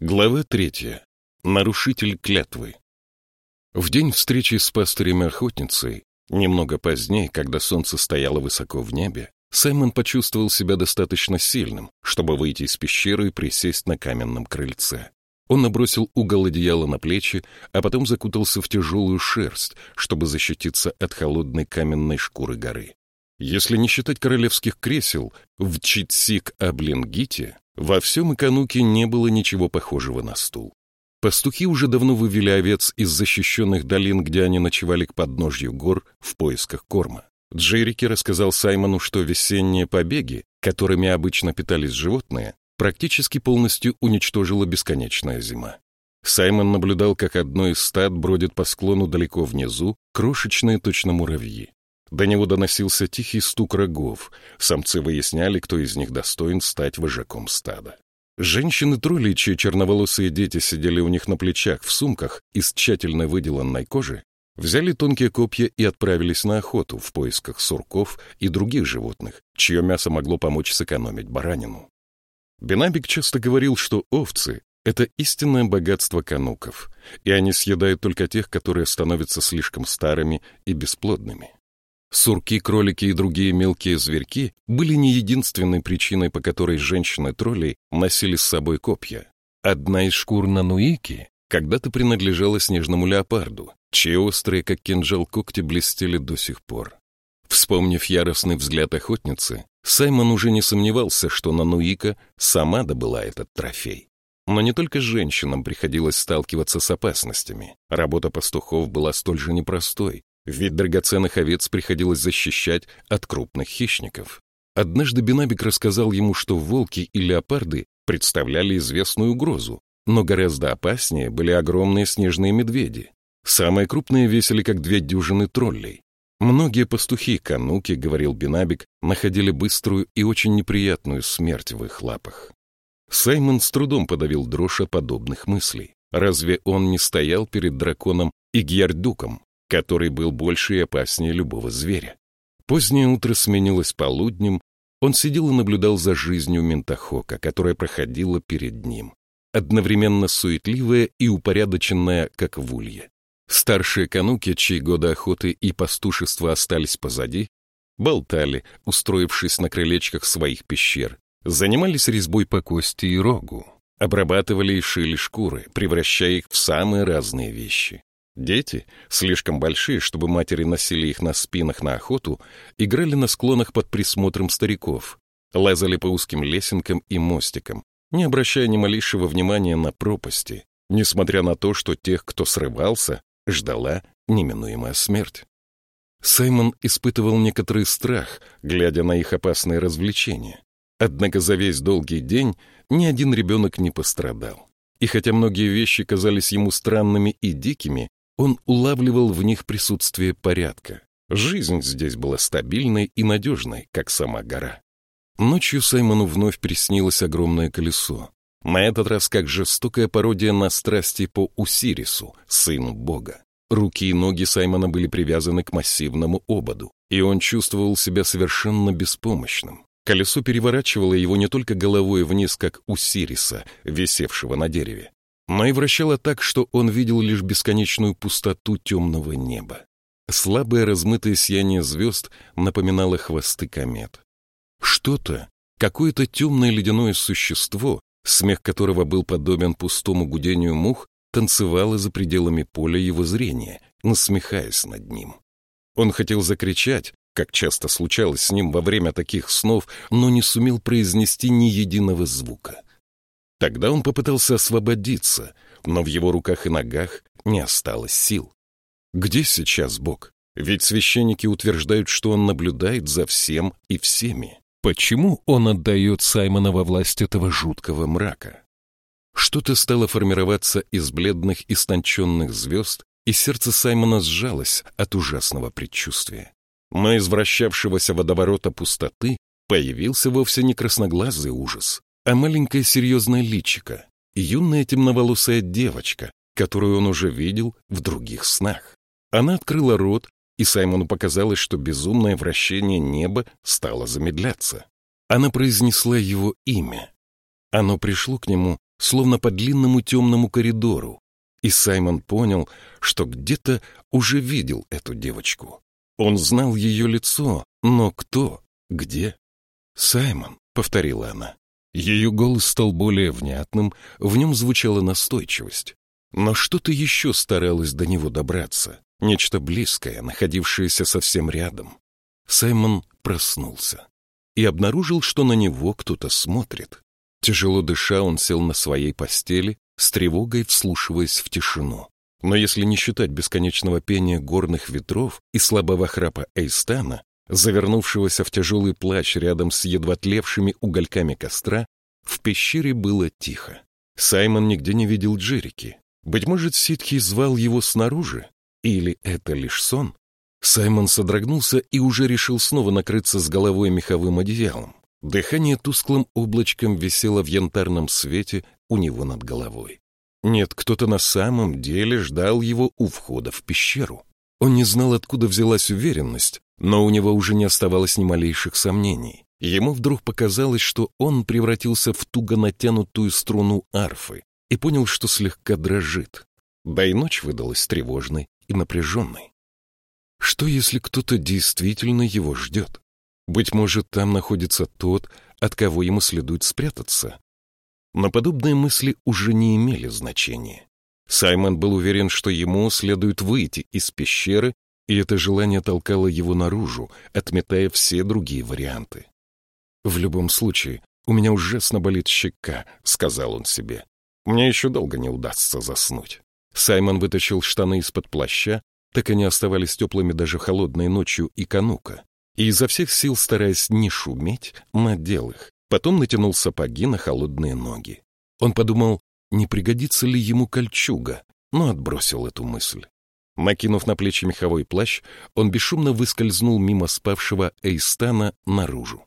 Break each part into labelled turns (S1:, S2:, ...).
S1: Глава третья. Нарушитель клятвы. В день встречи с пастырем-охотницей, немного позднее, когда солнце стояло высоко в небе, Саймон почувствовал себя достаточно сильным, чтобы выйти из пещеры и присесть на каменном крыльце. Он набросил угол одеяла на плечи, а потом закутался в тяжелую шерсть, чтобы защититься от холодной каменной шкуры горы. Если не считать королевских кресел, в Читсик-Аблингите во всем Икануке не было ничего похожего на стул. Пастухи уже давно вывели овец из защищенных долин, где они ночевали к подножью гор в поисках корма. Джерики рассказал Саймону, что весенние побеги, которыми обычно питались животные, практически полностью уничтожила бесконечная зима. Саймон наблюдал, как одно из стад бродит по склону далеко внизу, крошечные точно муравьи. До него доносился тихий стук рогов. Самцы выясняли, кто из них достоин стать вожаком стада. Женщины-тролли, чьи черноволосые дети сидели у них на плечах в сумках из тщательно выделанной кожи, взяли тонкие копья и отправились на охоту в поисках сурков и других животных, чье мясо могло помочь сэкономить баранину. Бенабик часто говорил, что овцы — это истинное богатство кануков, и они съедают только тех, которые становятся слишком старыми и бесплодными. Сурки, кролики и другие мелкие зверьки были не единственной причиной, по которой женщины-тролли носили с собой копья. Одна из шкур на Нуики когда-то принадлежала снежному леопарду, чьи острые, как кинжал, когти блестели до сих пор. Вспомнив яростный взгляд охотницы, Саймон уже не сомневался, что на Нуика сама добыла этот трофей. Но не только женщинам приходилось сталкиваться с опасностями. Работа пастухов была столь же непростой, ведь драгоценных овец приходилось защищать от крупных хищников. Однажды Бенабик рассказал ему, что волки и леопарды представляли известную угрозу, но гораздо опаснее были огромные снежные медведи. Самые крупные весили как две дюжины троллей. Многие пастухи кануки, говорил Бенабик, находили быструю и очень неприятную смерть в их лапах. Саймон с трудом подавил дрожь подобных мыслей. Разве он не стоял перед драконом Игьярдуком, который был больше и опаснее любого зверя. Позднее утро сменилось полуднем, он сидел и наблюдал за жизнью Ментахока, которая проходила перед ним, одновременно суетливая и упорядоченная, как в улье. Старшие кануки, чьи годы охоты и пастушества остались позади, болтали, устроившись на крылечках своих пещер, занимались резьбой по кости и рогу, обрабатывали и шили шкуры, превращая их в самые разные вещи. Дети, слишком большие, чтобы матери носили их на спинах на охоту, играли на склонах под присмотром стариков, лазали по узким лесенкам и мостикам, не обращая ни малейшего внимания на пропасти, несмотря на то, что тех, кто срывался, ждала неминуемая смерть. Саймон испытывал некоторый страх, глядя на их опасные развлечения. Однако за весь долгий день ни один ребенок не пострадал. И хотя многие вещи казались ему странными и дикими, он улавливал в них присутствие порядка. Жизнь здесь была стабильной и надежной, как сама гора. Ночью Саймону вновь приснилось огромное колесо. На этот раз как жестокая пародия на страсти по Усирису, сыну бога. Руки и ноги Саймона были привязаны к массивному ободу, и он чувствовал себя совершенно беспомощным. Колесо переворачивало его не только головой вниз, как у Сириса, висевшего на дереве, но и вращало так, что он видел лишь бесконечную пустоту темного неба. Слабое размытое сияние звезд напоминало хвосты комет. Что-то, какое-то темное ледяное существо, смех которого был подобен пустому гудению мух, танцевало за пределами поля его зрения, насмехаясь над ним. Он хотел закричать, как часто случалось с ним во время таких снов, но не сумел произнести ни единого звука. Тогда он попытался освободиться, но в его руках и ногах не осталось сил. Где сейчас Бог? Ведь священники утверждают, что он наблюдает за всем и всеми. Почему он отдает Саймона во власть этого жуткого мрака? Что-то стало формироваться из бледных истонченных звезд, и сердце Саймона сжалось от ужасного предчувствия. Но из вращавшегося водоворота пустоты появился вовсе не красноглазый ужас, а маленькое серьезное личико, юная темноволосая девочка, которую он уже видел в других снах. Она открыла рот, и Саймону показалось, что безумное вращение неба стало замедляться. Она произнесла его имя. Оно пришло к нему, словно по длинному темному коридору, и Саймон понял, что где-то уже видел эту девочку. Он знал ее лицо, но кто, где? «Саймон», — повторила она. Ее голос стал более внятным, в нем звучала настойчивость. Но что-то еще старалось до него добраться, нечто близкое, находившееся совсем рядом. Саймон проснулся и обнаружил, что на него кто-то смотрит. Тяжело дыша, он сел на своей постели, с тревогой вслушиваясь в тишину. Но если не считать бесконечного пения горных ветров и слабого храпа Эйстана, завернувшегося в тяжелый плащ рядом с едва тлевшими угольками костра, в пещере было тихо. Саймон нигде не видел Джерики. Быть может, ситхи звал его снаружи? Или это лишь сон? Саймон содрогнулся и уже решил снова накрыться с головой меховым одеялом. Дыхание тусклым облачком висело в янтарном свете у него над головой. Нет, кто-то на самом деле ждал его у входа в пещеру. Он не знал, откуда взялась уверенность, но у него уже не оставалось ни малейших сомнений. Ему вдруг показалось, что он превратился в туго натянутую струну арфы и понял, что слегка дрожит. Да и ночь выдалась тревожной и напряженной. Что, если кто-то действительно его ждет? Быть может, там находится тот, от кого ему следует спрятаться. Но подобные мысли уже не имели значения. Саймон был уверен, что ему следует выйти из пещеры и это желание толкало его наружу, отметая все другие варианты. «В любом случае, у меня ужасно болит щека», — сказал он себе. «Мне еще долго не удастся заснуть». Саймон вытащил штаны из-под плаща, так они оставались теплыми даже холодной ночью и канука, и изо всех сил, стараясь не шуметь, надел их. Потом натянул сапоги на холодные ноги. Он подумал, не пригодится ли ему кольчуга, но отбросил эту мысль. Накинув на плечи меховой плащ, он бесшумно выскользнул мимо спавшего Эйстана наружу.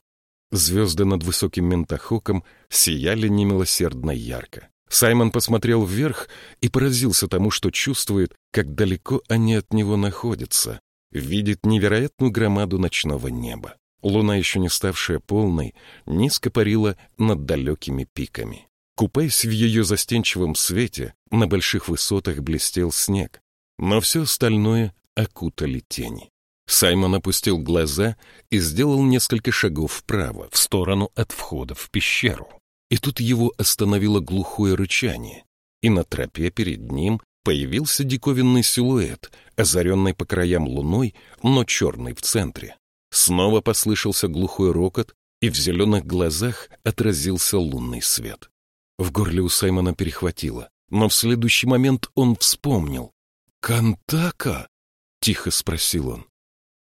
S1: Звезды над высоким ментахоком сияли немилосердно ярко. Саймон посмотрел вверх и поразился тому, что чувствует, как далеко они от него находятся. Видит невероятную громаду ночного неба. Луна, еще не ставшая полной, низко парила над далекими пиками. Купаясь в ее застенчивом свете, на больших высотах блестел снег, но все остальное окутали тени. Саймон опустил глаза и сделал несколько шагов вправо, в сторону от входа в пещеру. И тут его остановило глухое рычание, и на тропе перед ним появился диковинный силуэт, озаренный по краям луной, но черный в центре. Снова послышался глухой рокот, и в зеленых глазах отразился лунный свет. В горле у Саймона перехватило, но в следующий момент он вспомнил, «Кантака?» — тихо спросил он.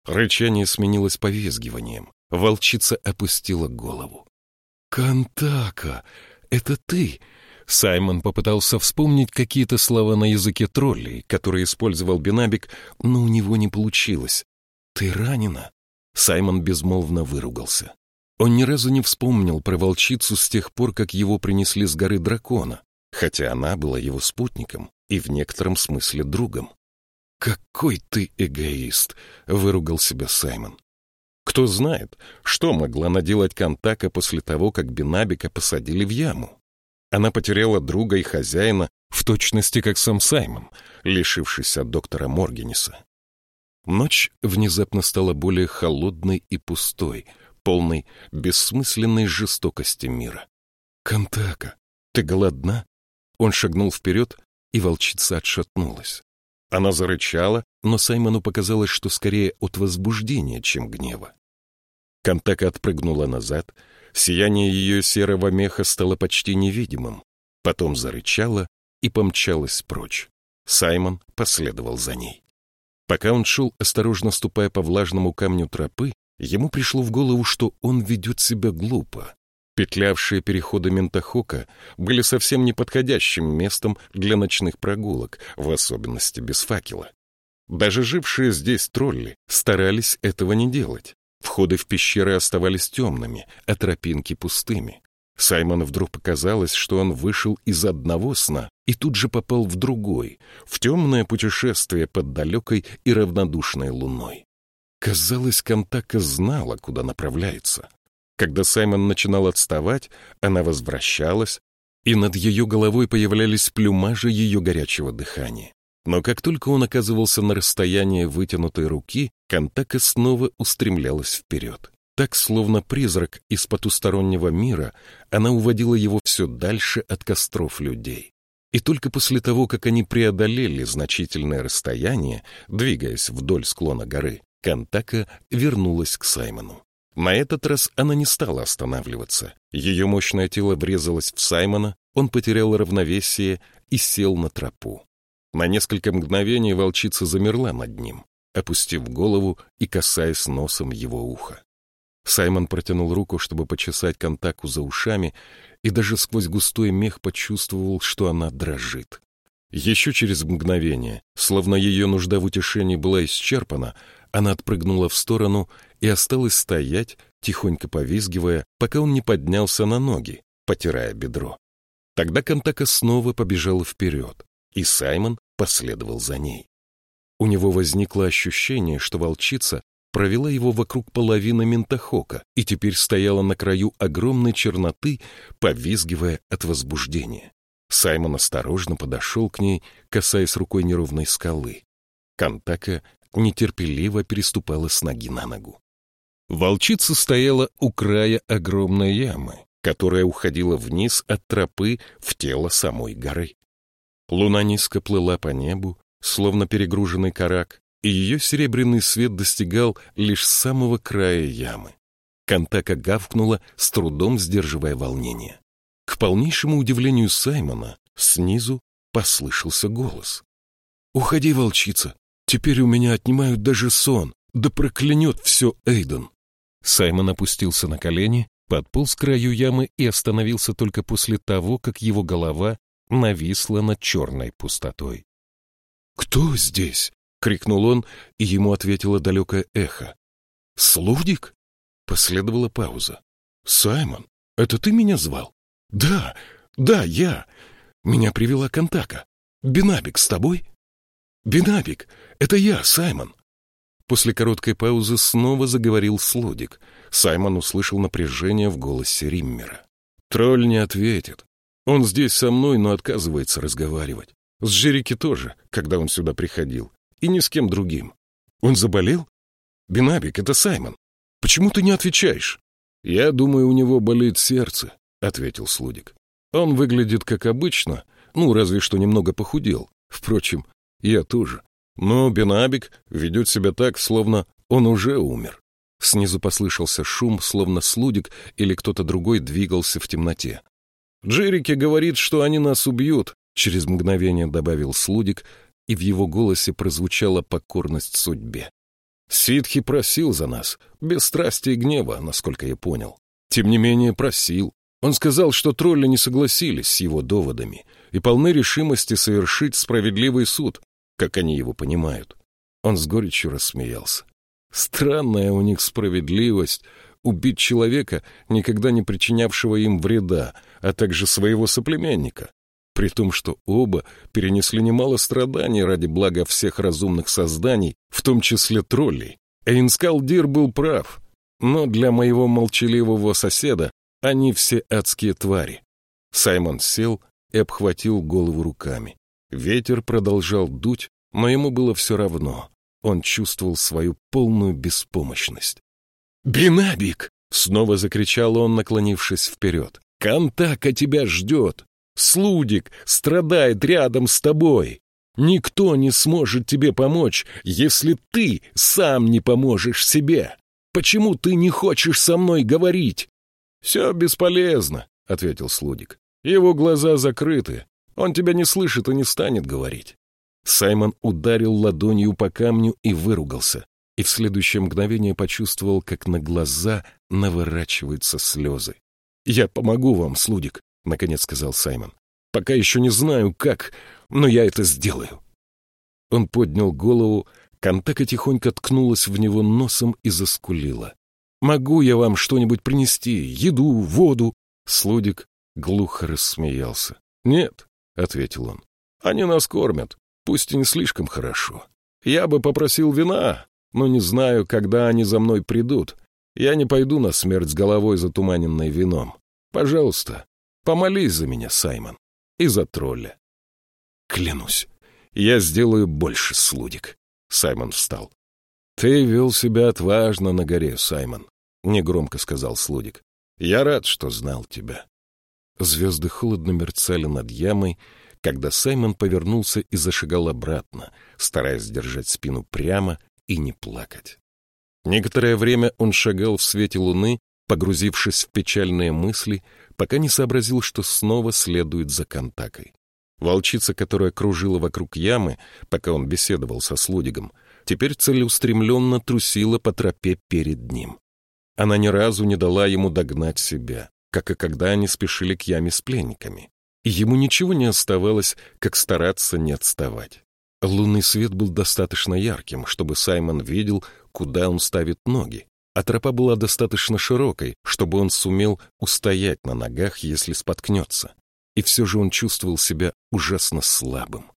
S1: Рычание сменилось повизгиванием. Волчица опустила голову. «Кантака, это ты?» Саймон попытался вспомнить какие-то слова на языке троллей, которые использовал Бенабик, но у него не получилось. «Ты ранена?» Саймон безмолвно выругался. Он ни разу не вспомнил про волчицу с тех пор, как его принесли с горы дракона, хотя она была его спутником и в некотором смысле другом. «Какой ты эгоист!» — выругал себя Саймон. Кто знает, что могла наделать Кантака после того, как Бенабика посадили в яму. Она потеряла друга и хозяина, в точности как сам Саймон, лишившись от доктора Моргенеса. Ночь внезапно стала более холодной и пустой, полной бессмысленной жестокости мира. «Кантака, ты голодна?» Он шагнул вперед, и волчица отшатнулась. Она зарычала, но Саймону показалось, что скорее от возбуждения, чем гнева. Кантака отпрыгнула назад, сияние ее серого меха стало почти невидимым, потом зарычала и помчалась прочь. Саймон последовал за ней. Пока он шел, осторожно ступая по влажному камню тропы, ему пришло в голову, что он ведет себя глупо. Петлявшие переходы Ментахока были совсем неподходящим местом для ночных прогулок, в особенности без факела. Даже жившие здесь тролли старались этого не делать. Входы в пещеры оставались темными, а тропинки пустыми. Саймону вдруг показалось, что он вышел из одного сна и тут же попал в другой, в темное путешествие под далекой и равнодушной луной. Казалось, Кантака знала, куда направляется. Когда Саймон начинал отставать, она возвращалась, и над ее головой появлялись плюмажи ее горячего дыхания. Но как только он оказывался на расстоянии вытянутой руки, Кантака снова устремлялась вперед. Так, словно призрак из потустороннего мира, она уводила его все дальше от костров людей. И только после того, как они преодолели значительное расстояние, двигаясь вдоль склона горы, Кантака вернулась к Саймону. На этот раз она не стала останавливаться. Ее мощное тело врезалось в Саймона, он потерял равновесие и сел на тропу. На несколько мгновений волчица замерла над ним, опустив голову и касаясь носом его уха. Саймон протянул руку, чтобы почесать контаку за ушами, и даже сквозь густой мех почувствовал, что она дрожит. Еще через мгновение, словно ее нужда в утешении была исчерпана, она отпрыгнула в сторону и осталась стоять, тихонько повизгивая, пока он не поднялся на ноги, потирая бедро. Тогда Кантака снова побежала вперед, и Саймон последовал за ней. У него возникло ощущение, что волчица провела его вокруг половины ментахока и теперь стояла на краю огромной черноты, повизгивая от возбуждения. Саймон осторожно подошел к ней, касаясь рукой неровной скалы. Кантака нетерпеливо переступала с ноги на ногу. Волчица стояла у края огромной ямы, которая уходила вниз от тропы в тело самой горы. Луна низко плыла по небу, словно перегруженный карак, и ее серебряный свет достигал лишь самого края ямы. Кантака гавкнула, с трудом сдерживая волнение. К полнейшему удивлению Саймона снизу послышался голос. «Уходи, волчица! Теперь у меня отнимают даже сон! Да проклянет все Эйден!» Саймон опустился на колени, подполз к краю ямы и остановился только после того, как его голова нависла над черной пустотой. «Кто здесь?» — крикнул он, и ему ответило далекое эхо. «Слудик?» — последовала пауза. «Саймон, это ты меня звал?» «Да, да, я. Меня привела Контака. Бинабик с тобой?» «Бинабик, это я, Саймон». После короткой паузы снова заговорил Слудик. Саймон услышал напряжение в голосе Риммера. «Тролль не ответит. Он здесь со мной, но отказывается разговаривать. С Джерики тоже, когда он сюда приходил и ни с кем другим. Он заболел? Бинабик, это Саймон. Почему ты не отвечаешь? Я думаю, у него болит сердце, ответил Слудик. Он выглядит как обычно, ну, разве что немного похудел. Впрочем, я тоже. Но Бенабик ведет себя так, словно он уже умер. Снизу послышался шум, словно Слудик или кто-то другой двигался в темноте. «Джерики говорит, что они нас убьют», — через мгновение добавил Слудик, и в его голосе прозвучала покорность судьбе. Ситхи просил за нас, без страсти и гнева, насколько я понял. Тем не менее просил. Он сказал, что тролли не согласились с его доводами и полны решимости совершить справедливый суд, как они его понимают. Он с горечью рассмеялся. Странная у них справедливость — убить человека, никогда не причинявшего им вреда, а также своего соплеменника при том, что оба перенесли немало страданий ради блага всех разумных созданий, в том числе троллей. Эйнскалдир был прав, но для моего молчаливого соседа они все адские твари. Саймон сел и обхватил голову руками. Ветер продолжал дуть, но ему было все равно. Он чувствовал свою полную беспомощность. «Бинабик!» — снова закричал он, наклонившись вперед. «Кантака тебя ждет! Слудик страдает рядом с тобой. Никто не сможет тебе помочь, если ты сам не поможешь себе. Почему ты не хочешь со мной говорить? — Все бесполезно, — ответил Слудик. Его глаза закрыты. Он тебя не слышит и не станет говорить. Саймон ударил ладонью по камню и выругался, и в следующее мгновение почувствовал, как на глаза наворачиваются слезы. «Я помогу вам, Слудик. — наконец сказал Саймон. «Пока еще не знаю, как, но я это сделаю». Он поднял голову, Кантека тихонько ткнулась в него носом и заскулила. «Могу я вам что-нибудь принести? Еду, воду?» Слудик глухо рассмеялся. «Нет», — ответил он, — «они нас кормят, пусть и не слишком хорошо. Я бы попросил вина, но не знаю, когда они за мной придут. Я не пойду на смерть с головой затуманенной вином. Пожалуйста, Помолись за меня, Саймон, и за тролля. Клянусь, я сделаю больше, слудик. Саймон встал. Ты вел себя отважно на горе, Саймон, негромко сказал слудик. Я рад, что знал тебя. Звезды холодно мерцали над ямой, когда Саймон повернулся и зашагал обратно, стараясь держать спину прямо и не плакать. Некоторое время он шагал в свете луны, погрузившись в печальные мысли, пока не сообразил, что снова следует за Контакой. Волчица, которая кружила вокруг ямы, пока он беседовал со Слудигом, теперь целеустремленно трусила по тропе перед ним. Она ни разу не дала ему догнать себя, как и когда они спешили к яме с пленниками. Ему ничего не оставалось, как стараться не отставать. Лунный свет был достаточно ярким, чтобы Саймон видел, куда он ставит ноги, а тропа была достаточно широкой, чтобы он сумел устоять на ногах, если споткнется. И все же он чувствовал себя ужасно слабым.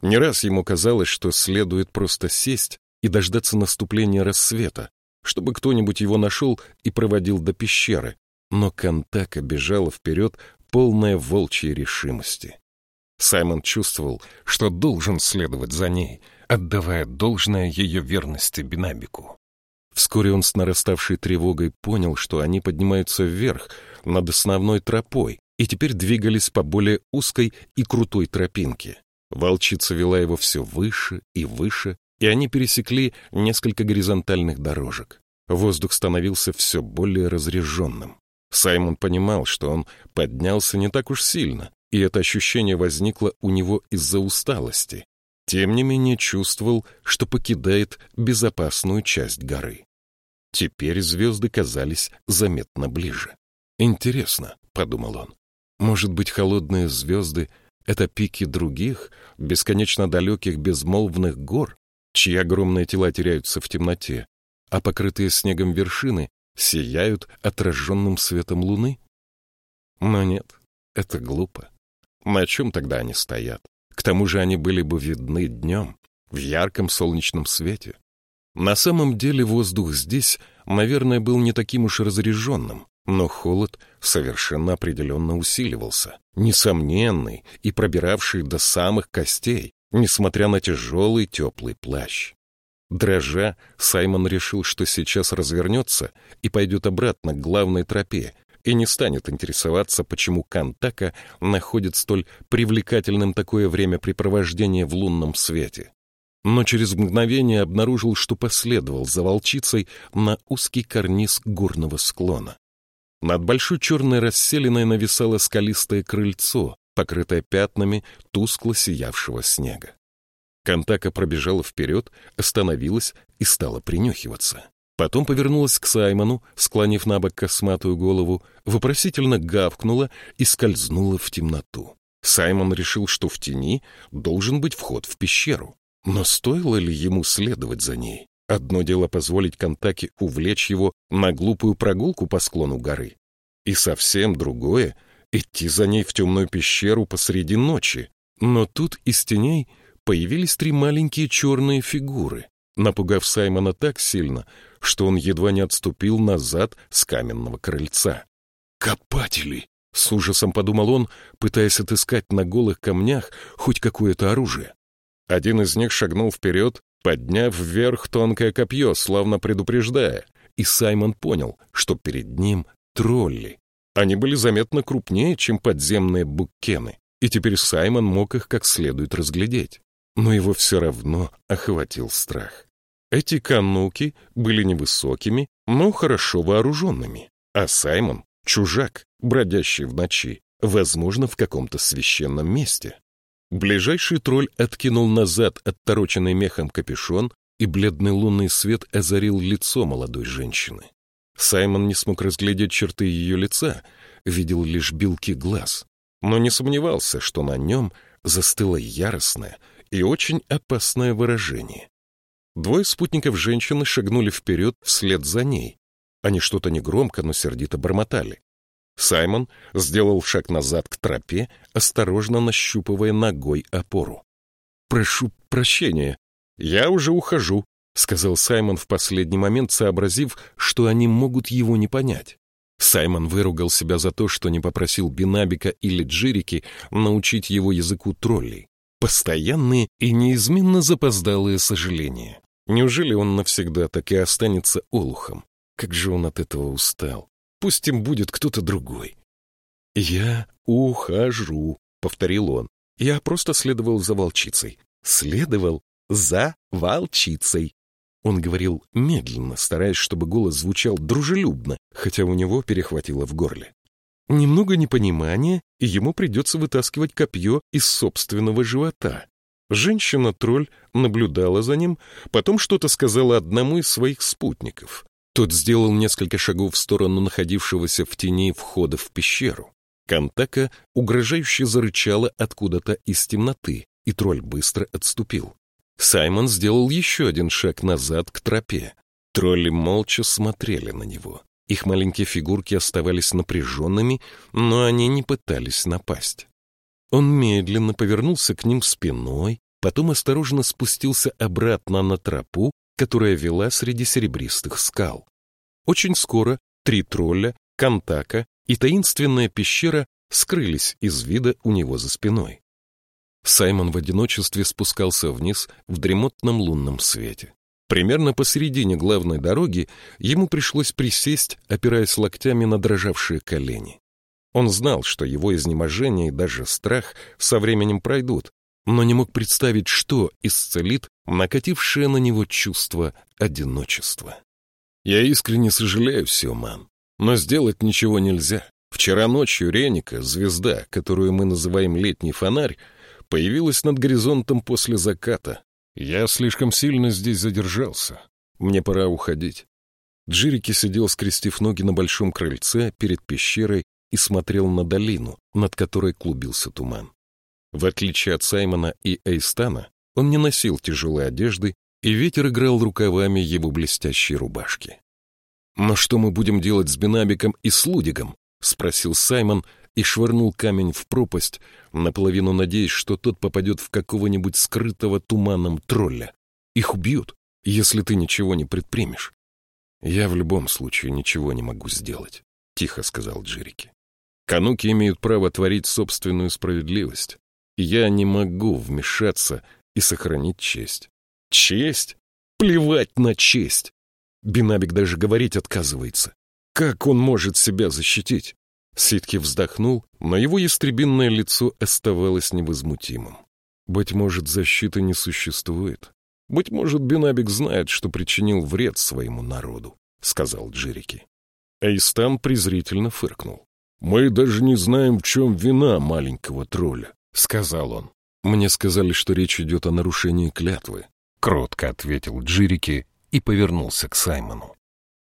S1: Не раз ему казалось, что следует просто сесть и дождаться наступления рассвета, чтобы кто-нибудь его нашел и проводил до пещеры, но Кантака бежала вперед, полная волчьей решимости. Саймон чувствовал, что должен следовать за ней, отдавая должное ее верности Бинабику. Вскоре он с нараставшей тревогой понял, что они поднимаются вверх, над основной тропой, и теперь двигались по более узкой и крутой тропинке. Волчица вела его все выше и выше, и они пересекли несколько горизонтальных дорожек. Воздух становился все более разреженным. Саймон понимал, что он поднялся не так уж сильно, и это ощущение возникло у него из-за усталости. Тем не менее чувствовал, что покидает безопасную часть горы. Теперь звезды казались заметно ближе. «Интересно», — подумал он, — «может быть, холодные звезды — это пики других, бесконечно далеких безмолвных гор, чьи огромные тела теряются в темноте, а покрытые снегом вершины сияют отраженным светом луны? Но нет, это глупо. На чем тогда они стоят? К тому же они были бы видны днем, в ярком солнечном свете. На самом деле воздух здесь, наверное, был не таким уж разреженным, но холод совершенно определенно усиливался, несомненный и пробиравший до самых костей, несмотря на тяжелый теплый плащ. Дрожа, Саймон решил, что сейчас развернется и пойдет обратно к главной тропе, и не станет интересоваться, почему Кантака находит столь привлекательным такое времяпрепровождение в лунном свете. Но через мгновение обнаружил, что последовал за волчицей на узкий карниз горного склона. Над большой черной расселиной нависало скалистое крыльцо, покрытое пятнами тускло сиявшего снега. Кантака пробежала вперед, остановилась и стала принюхиваться. Потом повернулась к Саймону, склонив на бок косматую голову, вопросительно гавкнула и скользнула в темноту. Саймон решил, что в тени должен быть вход в пещеру. Но стоило ли ему следовать за ней? Одно дело позволить Кантаке увлечь его на глупую прогулку по склону горы. И совсем другое — идти за ней в темную пещеру посреди ночи. Но тут из теней появились три маленькие черные фигуры, напугав Саймона так сильно, что он едва не отступил назад с каменного крыльца. «Копатели!» — с ужасом подумал он, пытаясь отыскать на голых камнях хоть какое-то оружие. Один из них шагнул вперед, подняв вверх тонкое копье, словно предупреждая, и Саймон понял, что перед ним тролли. Они были заметно крупнее, чем подземные буккены, и теперь Саймон мог их как следует разглядеть но его все равно охватил страх. Эти кануки были невысокими, но хорошо вооруженными, а Саймон — чужак, бродящий в ночи, возможно, в каком-то священном месте. Ближайший тролль откинул назад оттороченный мехом капюшон, и бледный лунный свет озарил лицо молодой женщины. Саймон не смог разглядеть черты ее лица, видел лишь белки глаз, но не сомневался, что на нем застыло яростное, и очень опасное выражение. Двое спутников женщины шагнули вперед вслед за ней. Они что-то негромко, но сердито бормотали. Саймон сделал шаг назад к тропе, осторожно нащупывая ногой опору. «Прошу прощения, я уже ухожу», — сказал Саймон в последний момент, сообразив, что они могут его не понять. Саймон выругал себя за то, что не попросил Бинабика или Джирики научить его языку троллей. Постоянные и неизменно запоздалые сожаления. Неужели он навсегда так и останется олухом? Как же он от этого устал. Пусть им будет кто-то другой. «Я ухожу», — повторил он. Я просто следовал за волчицей. Следовал за волчицей. Он говорил медленно, стараясь, чтобы голос звучал дружелюбно, хотя у него перехватило в горле. Немного непонимания, и ему придется вытаскивать копье из собственного живота. Женщина-тролль наблюдала за ним, потом что-то сказала одному из своих спутников. Тот сделал несколько шагов в сторону находившегося в тени входа в пещеру. Кантака угрожающе зарычала откуда-то из темноты, и тролль быстро отступил. Саймон сделал еще один шаг назад к тропе. Тролли молча смотрели на него. Их маленькие фигурки оставались напряженными, но они не пытались напасть. Он медленно повернулся к ним спиной, потом осторожно спустился обратно на тропу, которая вела среди серебристых скал. Очень скоро три тролля, Кантака и таинственная пещера скрылись из вида у него за спиной. Саймон в одиночестве спускался вниз в дремотном лунном свете. Примерно посередине главной дороги ему пришлось присесть, опираясь локтями на дрожавшие колени. Он знал, что его изнеможение и даже страх со временем пройдут, но не мог представить, что исцелит накатившее на него чувство одиночества. «Я искренне сожалею, Сиоман, но сделать ничего нельзя. Вчера ночью Реника, звезда, которую мы называем летний фонарь, появилась над горизонтом после заката. Я слишком сильно здесь задержался. Мне пора уходить. Джирики сидел, скрестив ноги на большом крыльце перед пещерой и смотрел на долину, над которой клубился туман. В отличие от Саймона и Эйстана, он не носил тяжелой одежды, и ветер играл рукавами его блестящей рубашки. «Но что мы будем делать с Бенабиком и с Лудигом?» — спросил Саймон, и швырнул камень в пропасть, наполовину надеясь, что тот попадет в какого-нибудь скрытого туманом тролля. Их убьют, если ты ничего не предпримешь. Я в любом случае ничего не могу сделать, — тихо сказал Джерики. Кануки имеют право творить собственную справедливость, я не могу вмешаться и сохранить честь. Честь? Плевать на честь! Бинабик даже говорить отказывается. Как он может себя защитить? Ситки вздохнул, но его ястребинное лицо оставалось невозмутимым. Быть может, защиты не существует. Быть может, Бенабик знает, что причинил вред своему народу, — сказал Джерики. Эйстан презрительно фыркнул. «Мы даже не знаем, в чем вина маленького тролля», — сказал он. «Мне сказали, что речь идет о нарушении клятвы», — кротко ответил Джирики и повернулся к Саймону.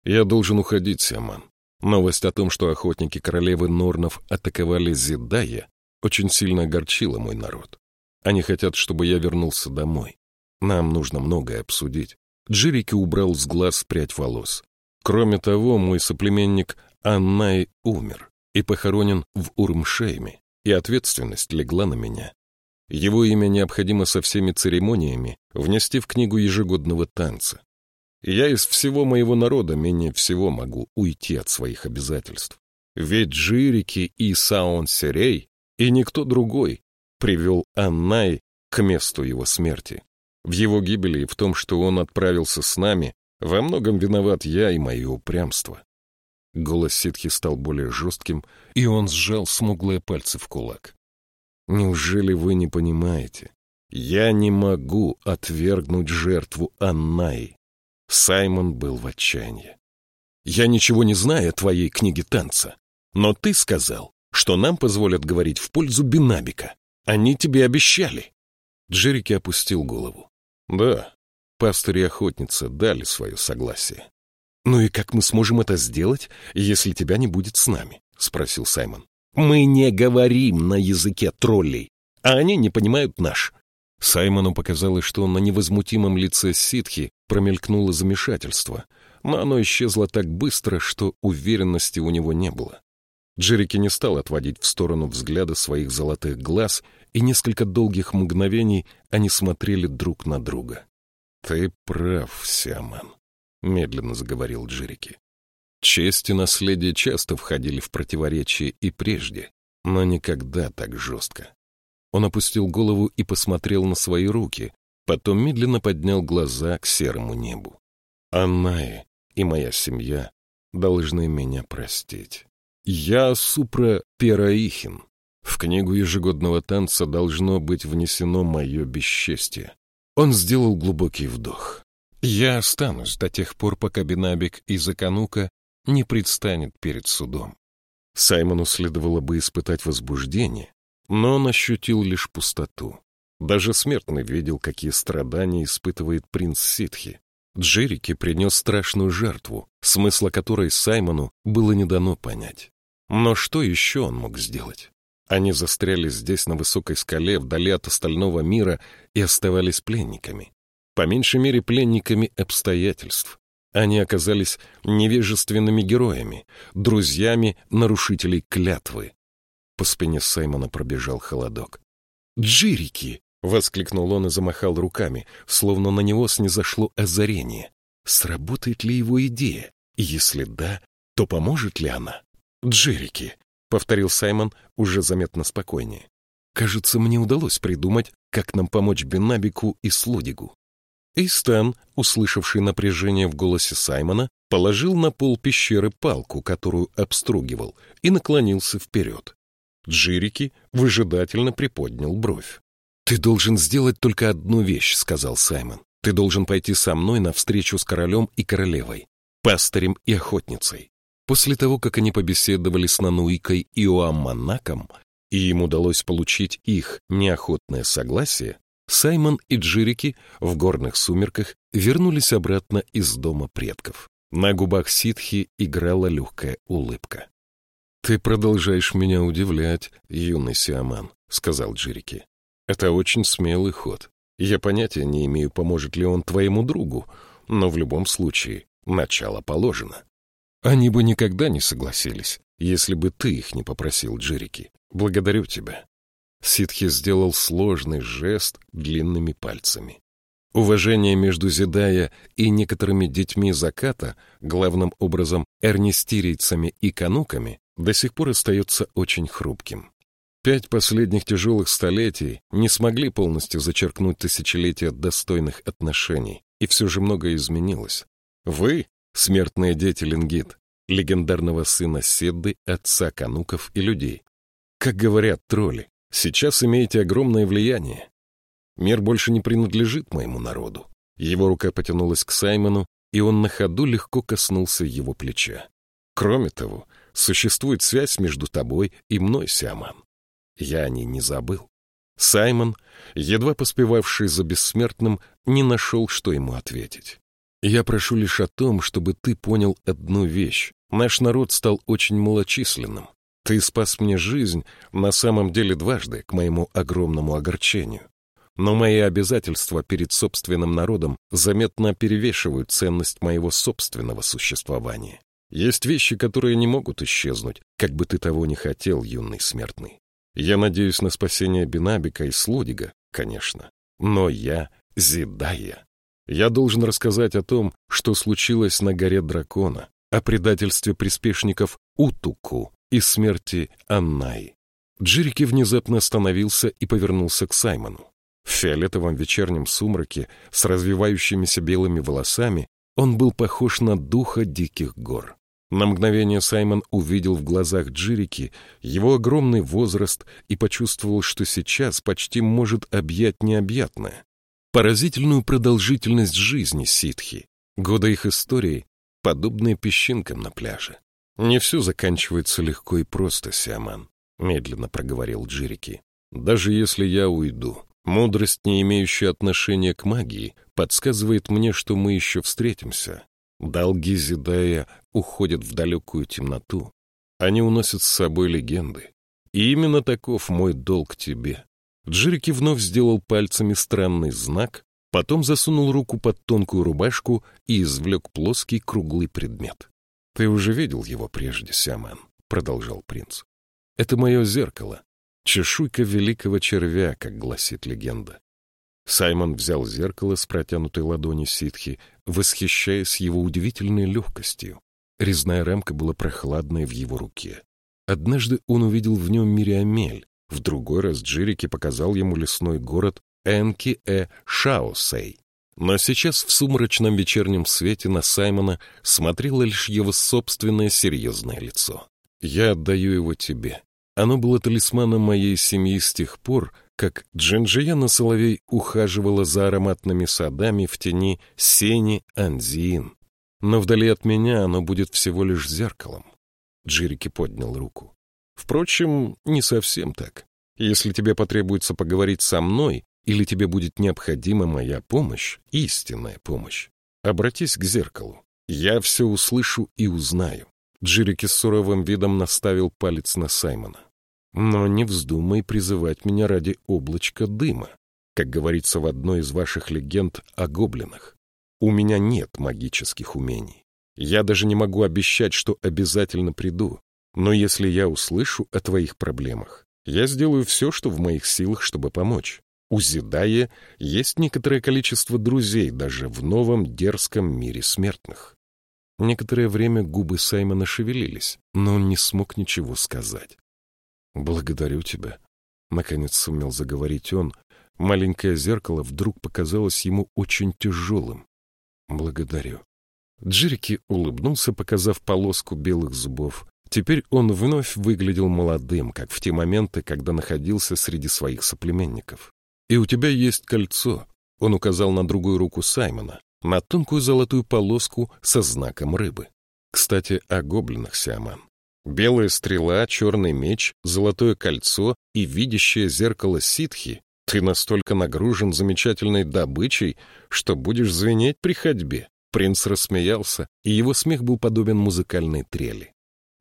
S1: «Я должен уходить, Сиаман. Новость о том, что охотники королевы Норнов атаковали Зидая, очень сильно огорчила мой народ. Они хотят, чтобы я вернулся домой. Нам нужно многое обсудить. Джерики убрал с глаз прядь волос. Кроме того, мой соплеменник Аннай умер и похоронен в Урмшейме, и ответственность легла на меня. Его имя необходимо со всеми церемониями внести в книгу ежегодного танца. Я из всего моего народа менее всего могу уйти от своих обязательств. Ведь Джирики и Саон-Серей, и никто другой, привел Аннай к месту его смерти. В его гибели и в том, что он отправился с нами, во многом виноват я и мое упрямство. Голос ситхи стал более жестким, и он сжал смуглые пальцы в кулак. «Неужели вы не понимаете? Я не могу отвергнуть жертву Аннай. Саймон был в отчаянии. «Я ничего не знаю о твоей книге танца, но ты сказал, что нам позволят говорить в пользу Бинабика. Они тебе обещали». Джерики опустил голову. «Да, пастырь и охотница дали свое согласие». «Ну и как мы сможем это сделать, если тебя не будет с нами?» — спросил Саймон. «Мы не говорим на языке троллей, а они не понимают наш. Саймону показалось, что на невозмутимом лице ситхи промелькнуло замешательство, но оно исчезло так быстро, что уверенности у него не было. Джерики не стал отводить в сторону взгляда своих золотых глаз, и несколько долгих мгновений они смотрели друг на друга. — Ты прав, Сиаман, — медленно заговорил Джерики. — Честь и наследие часто входили в противоречие и прежде, но никогда так жестко. Он опустил голову и посмотрел на свои руки, потом медленно поднял глаза к серому небу. Аннаи и моя семья должны меня простить. Я Супра Пераихин. В книгу ежегодного танца должно быть внесено мое бесчестие. Он сделал глубокий вдох. Я останусь до тех пор, пока Бенабик и Заканука не предстанет перед судом. Саймону следовало бы испытать возбуждение, но он ощутил лишь пустоту. Даже смертный видел, какие страдания испытывает принц Ситхи. Джерики принес страшную жертву, смысла которой Саймону было не дано понять. Но что еще он мог сделать? Они застряли здесь, на высокой скале, вдали от остального мира, и оставались пленниками. По меньшей мере, пленниками обстоятельств. Они оказались невежественными героями, друзьями нарушителей клятвы. По спине Саймона пробежал холодок. «Джирики!» — воскликнул он и замахал руками, словно на него снизошло озарение. «Сработает ли его идея? И если да, то поможет ли она?» «Джирики!» — повторил Саймон уже заметно спокойнее. «Кажется, мне удалось придумать, как нам помочь Бенабику и Слудигу. И Стэн, услышавший напряжение в голосе Саймона, положил на пол пещеры палку, которую обстругивал, и наклонился вперед. Джирики выжидательно приподнял бровь. «Ты должен сделать только одну вещь», — сказал Саймон. «Ты должен пойти со мной на встречу с королем и королевой, пастырем и охотницей». После того, как они побеседовали с Нануикой и Уамманаком, и им удалось получить их неохотное согласие, Саймон и Джирики в горных сумерках вернулись обратно из дома предков. На губах ситхи играла легкая улыбка. «Ты продолжаешь меня удивлять, юный Сиаман», — сказал Джирики. «Это очень смелый ход. Я понятия не имею, поможет ли он твоему другу, но в любом случае начало положено». «Они бы никогда не согласились, если бы ты их не попросил, Джирики. Благодарю тебя. Ситхи сделал сложный жест длинными пальцами. Уважение между Зидая и некоторыми детьми заката, главным образом эрнистирийцами и кануками, до сих пор остается очень хрупким. Пять последних тяжелых столетий не смогли полностью зачеркнуть тысячелетия достойных отношений, и все же многое изменилось. Вы, смертные дети Лингит, легендарного сына Седды, отца кануков и людей. Как говорят тролли, Сейчас имеете огромное влияние. Мир больше не принадлежит моему народу. Его рука потянулась к Саймону, и он на ходу легко коснулся его плеча. Кроме того, существует связь между тобой и мной, Сиаман. Я о ней не забыл. Саймон, едва поспевавший за бессмертным, не нашел, что ему ответить. Я прошу лишь о том, чтобы ты понял одну вещь. Наш народ стал очень малочисленным. Ты спас мне жизнь на самом деле дважды, к моему огромному огорчению. Но мои обязательства перед собственным народом заметно перевешивают ценность моего собственного существования. Есть вещи, которые не могут исчезнуть, как бы ты того не хотел, юный смертный. Я надеюсь на спасение Бенабика и Слодига, конечно. Но я Зидая. Я должен рассказать о том, что случилось на горе дракона, о предательстве приспешников Утуку, и смерти Аннай. Джирики внезапно остановился и повернулся к Саймону. В фиолетовом вечернем сумраке с развивающимися белыми волосами он был похож на духа диких гор. На мгновение Саймон увидел в глазах Джирики его огромный возраст и почувствовал, что сейчас почти может объять необъятное. Поразительную продолжительность жизни ситхи, годы их истории, подобные песчинкам на пляже. «Не все заканчивается легко и просто, Сиаман», — медленно проговорил Джирики. «Даже если я уйду, мудрость, не имеющая отношения к магии, подсказывает мне, что мы еще встретимся. Долги Зидая уходят в далекую темноту. Они уносят с собой легенды. И именно таков мой долг тебе». Джирики вновь сделал пальцами странный знак, потом засунул руку под тонкую рубашку и извлек плоский круглый предмет. «Ты уже видел его прежде, Сяман», — продолжал принц. «Это мое зеркало, чешуйка великого червя, как гласит легенда». Саймон взял зеркало с протянутой ладони ситхи, восхищаясь его удивительной легкостью. Резная рамка была прохладной в его руке. Однажды он увидел в нем Мириамель, в другой раз Джирики показал ему лесной город Энки-э-Шаосей. Но сейчас в сумрачном вечернем свете на Саймона смотрело лишь его собственное серьезное лицо. «Я отдаю его тебе. Оно было талисманом моей семьи с тех пор, как Джинджияна Соловей ухаживала за ароматными садами в тени сени Анзиин. Но вдали от меня оно будет всего лишь зеркалом». Джирики поднял руку. «Впрочем, не совсем так. Если тебе потребуется поговорить со мной, или тебе будет необходима моя помощь, истинная помощь, обратись к зеркалу. Я все услышу и узнаю. Джирики с суровым видом наставил палец на Саймона. Но не вздумай призывать меня ради облачка дыма, как говорится в одной из ваших легенд о гоблинах. У меня нет магических умений. Я даже не могу обещать, что обязательно приду. Но если я услышу о твоих проблемах, я сделаю все, что в моих силах, чтобы помочь. У Зидая есть некоторое количество друзей даже в новом дерзком мире смертных. Некоторое время губы Саймона шевелились, но он не смог ничего сказать. «Благодарю тебя», — наконец сумел заговорить он. Маленькое зеркало вдруг показалось ему очень тяжелым. «Благодарю». Джирики улыбнулся, показав полоску белых зубов. Теперь он вновь выглядел молодым, как в те моменты, когда находился среди своих соплеменников. «И у тебя есть кольцо», — он указал на другую руку Саймона, на тонкую золотую полоску со знаком рыбы. Кстати, о гоблинах, Сиаман. Белая стрела, черный меч, золотое кольцо и видящее зеркало ситхи ты настолько нагружен замечательной добычей, что будешь звенеть при ходьбе. Принц рассмеялся, и его смех был подобен музыкальной трели.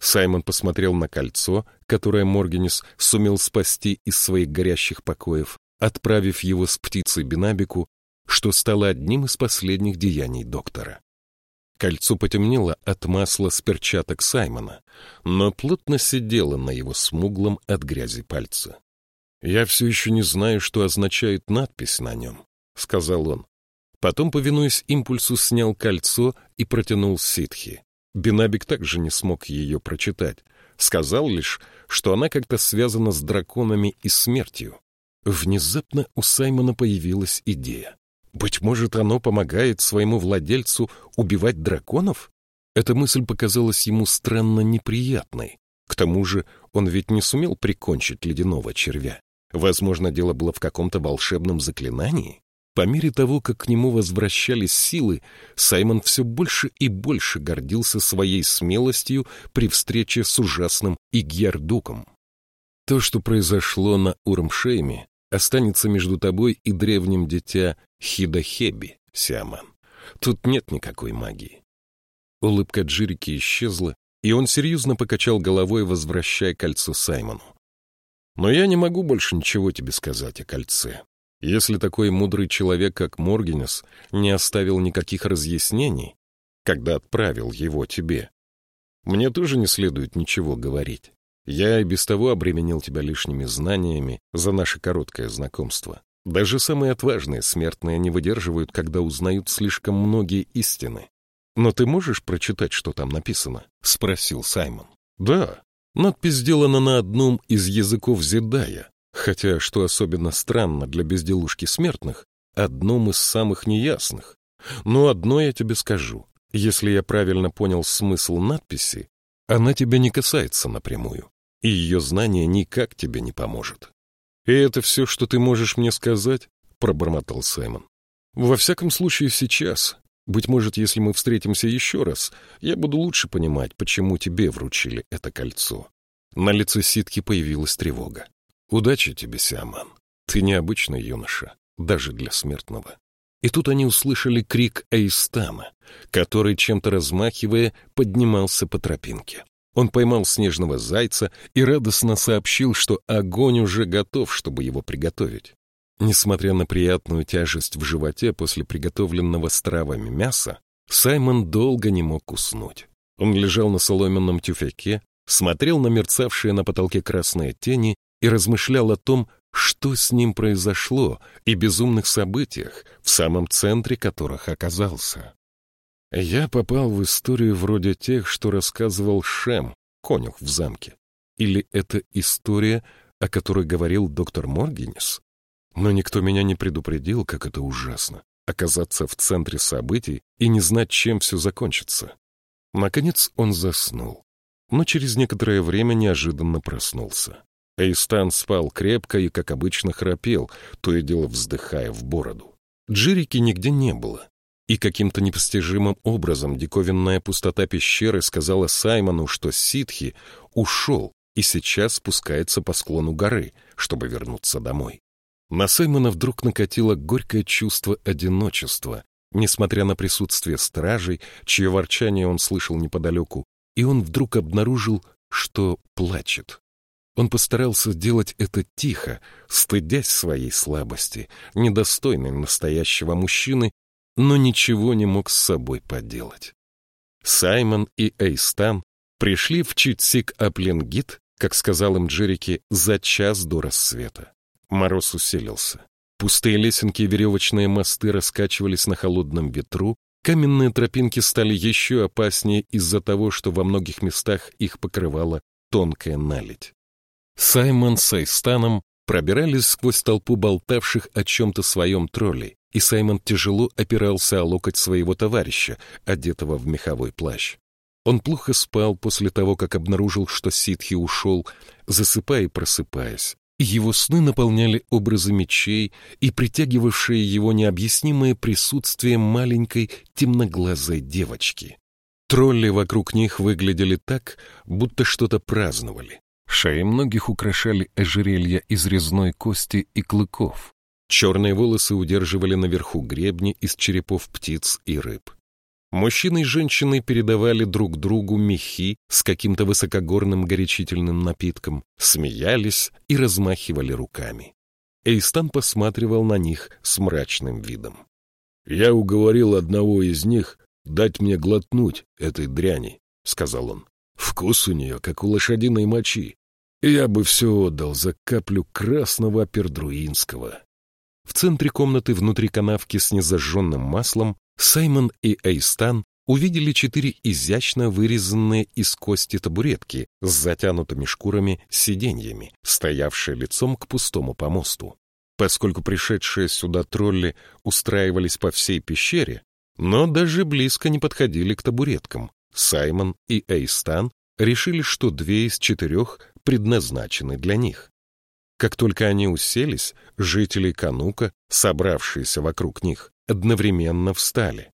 S1: Саймон посмотрел на кольцо, которое Моргенис сумел спасти из своих горящих покоев, отправив его с птицей Бинабику, что стало одним из последних деяний доктора. Кольцо потемнело от масла с перчаток Саймона, но плотно сидело на его смуглом от грязи пальце. «Я все еще не знаю, что означает надпись на нем», — сказал он. Потом, повинуясь импульсу, снял кольцо и протянул ситхи. Бинабик также не смог ее прочитать. Сказал лишь, что она как-то связана с драконами и смертью. Внезапно у Саймона появилась идея. Быть может, оно помогает своему владельцу убивать драконов? Эта мысль показалась ему странно неприятной. К тому же он ведь не сумел прикончить ледяного червя. Возможно, дело было в каком-то волшебном заклинании. По мере того, как к нему возвращались силы, Саймон все больше и больше гордился своей смелостью при встрече с ужасным Игьярдуком. То, что произошло на Урмшейме, останется между тобой и древним дитя Хидахеби, Сиаман. Тут нет никакой магии. Улыбка Джирики исчезла, и он серьезно покачал головой, возвращая кольцо Саймону. Но я не могу больше ничего тебе сказать о кольце. Если такой мудрый человек, как Моргенес, не оставил никаких разъяснений, когда отправил его тебе, мне тоже не следует ничего говорить. Я и без того обременил тебя лишними знаниями за наше короткое знакомство. Даже самые отважные смертные не выдерживают, когда узнают слишком многие истины. Но ты можешь прочитать, что там написано? Спросил Саймон. Да. Надпись сделана на одном из языков Зедая, хотя, что особенно странно для безделушки смертных, одном из самых неясных. Но одно я тебе скажу. Если я правильно понял смысл надписи, она тебя не касается напрямую и ее знание никак тебе не поможет. — И это все, что ты можешь мне сказать? — пробормотал Саймон. — Во всяком случае, сейчас. Быть может, если мы встретимся еще раз, я буду лучше понимать, почему тебе вручили это кольцо. На лице ситки появилась тревога. — Удачи тебе, Сиаман. Ты необычный юноша, даже для смертного. И тут они услышали крик Эйстана, который, чем-то размахивая, поднимался по тропинке. Он поймал снежного зайца и радостно сообщил, что огонь уже готов, чтобы его приготовить. Несмотря на приятную тяжесть в животе после приготовленного с травами мяса, Саймон долго не мог уснуть. Он лежал на соломенном тюфяке, смотрел на мерцавшие на потолке красные тени и размышлял о том, что с ним произошло, и безумных событиях, в самом центре которых оказался. Я попал в историю вроде тех, что рассказывал Шем, конюх в замке. Или это история, о которой говорил доктор Моргенис? Но никто меня не предупредил, как это ужасно — оказаться в центре событий и не знать, чем все закончится. Наконец он заснул, но через некоторое время неожиданно проснулся. Эйстан спал крепко и, как обычно, храпел, то и дело вздыхая в бороду. Джирики нигде не было, и каким-то непостижимым образом диковинная пустота пещеры сказала Саймону, что ситхи ушел и сейчас спускается по склону горы, чтобы вернуться домой. На Саймона вдруг накатило горькое чувство одиночества, несмотря на присутствие стражей, чье ворчание он слышал неподалеку, и он вдруг обнаружил, что плачет. Он постарался делать это тихо, стыдясь своей слабости, недостойной настоящего мужчины, но ничего не мог с собой поделать. Саймон и Эйстан пришли в Читсик-Аплингит, как сказал им Джерики, за час до рассвета. Мороз усилился. Пустые лесенки и веревочные мосты раскачивались на холодном ветру, каменные тропинки стали еще опаснее из-за того, что во многих местах их покрывала тонкая наледь. Саймон с Айстаном пробирались сквозь толпу болтавших о чем-то своем троллей, и Саймон тяжело опирался о локоть своего товарища, одетого в меховой плащ. Он плохо спал после того, как обнаружил, что ситхи ушел, засыпая и просыпаясь. Его сны наполняли образы мечей и притягивавшие его необъяснимое присутствие маленькой темноглазой девочки. Тролли вокруг них выглядели так, будто что-то праздновали. Шеи многих украшали ожерелья из резной кости и клыков. Черные волосы удерживали наверху гребни из черепов птиц и рыб. Мужчины и женщины передавали друг другу мехи с каким-то высокогорным горячительным напитком, смеялись и размахивали руками. Эйстан посматривал на них с мрачным видом. «Я уговорил одного из них дать мне глотнуть этой дряни», — сказал он. Вкус у нее, как у лошадиной мочи. Я бы все отдал за каплю красного пердруинского. В центре комнаты внутри канавки с незажженным маслом Саймон и Эйстан увидели четыре изящно вырезанные из кости табуретки с затянутыми шкурами сиденьями, стоявшие лицом к пустому помосту. Поскольку пришедшие сюда тролли устраивались по всей пещере, но даже близко не подходили к табуреткам, Саймон и Эйстан решили, что две из четырех предназначены для них. Как только они уселись, жители Канука, собравшиеся вокруг них, одновременно встали.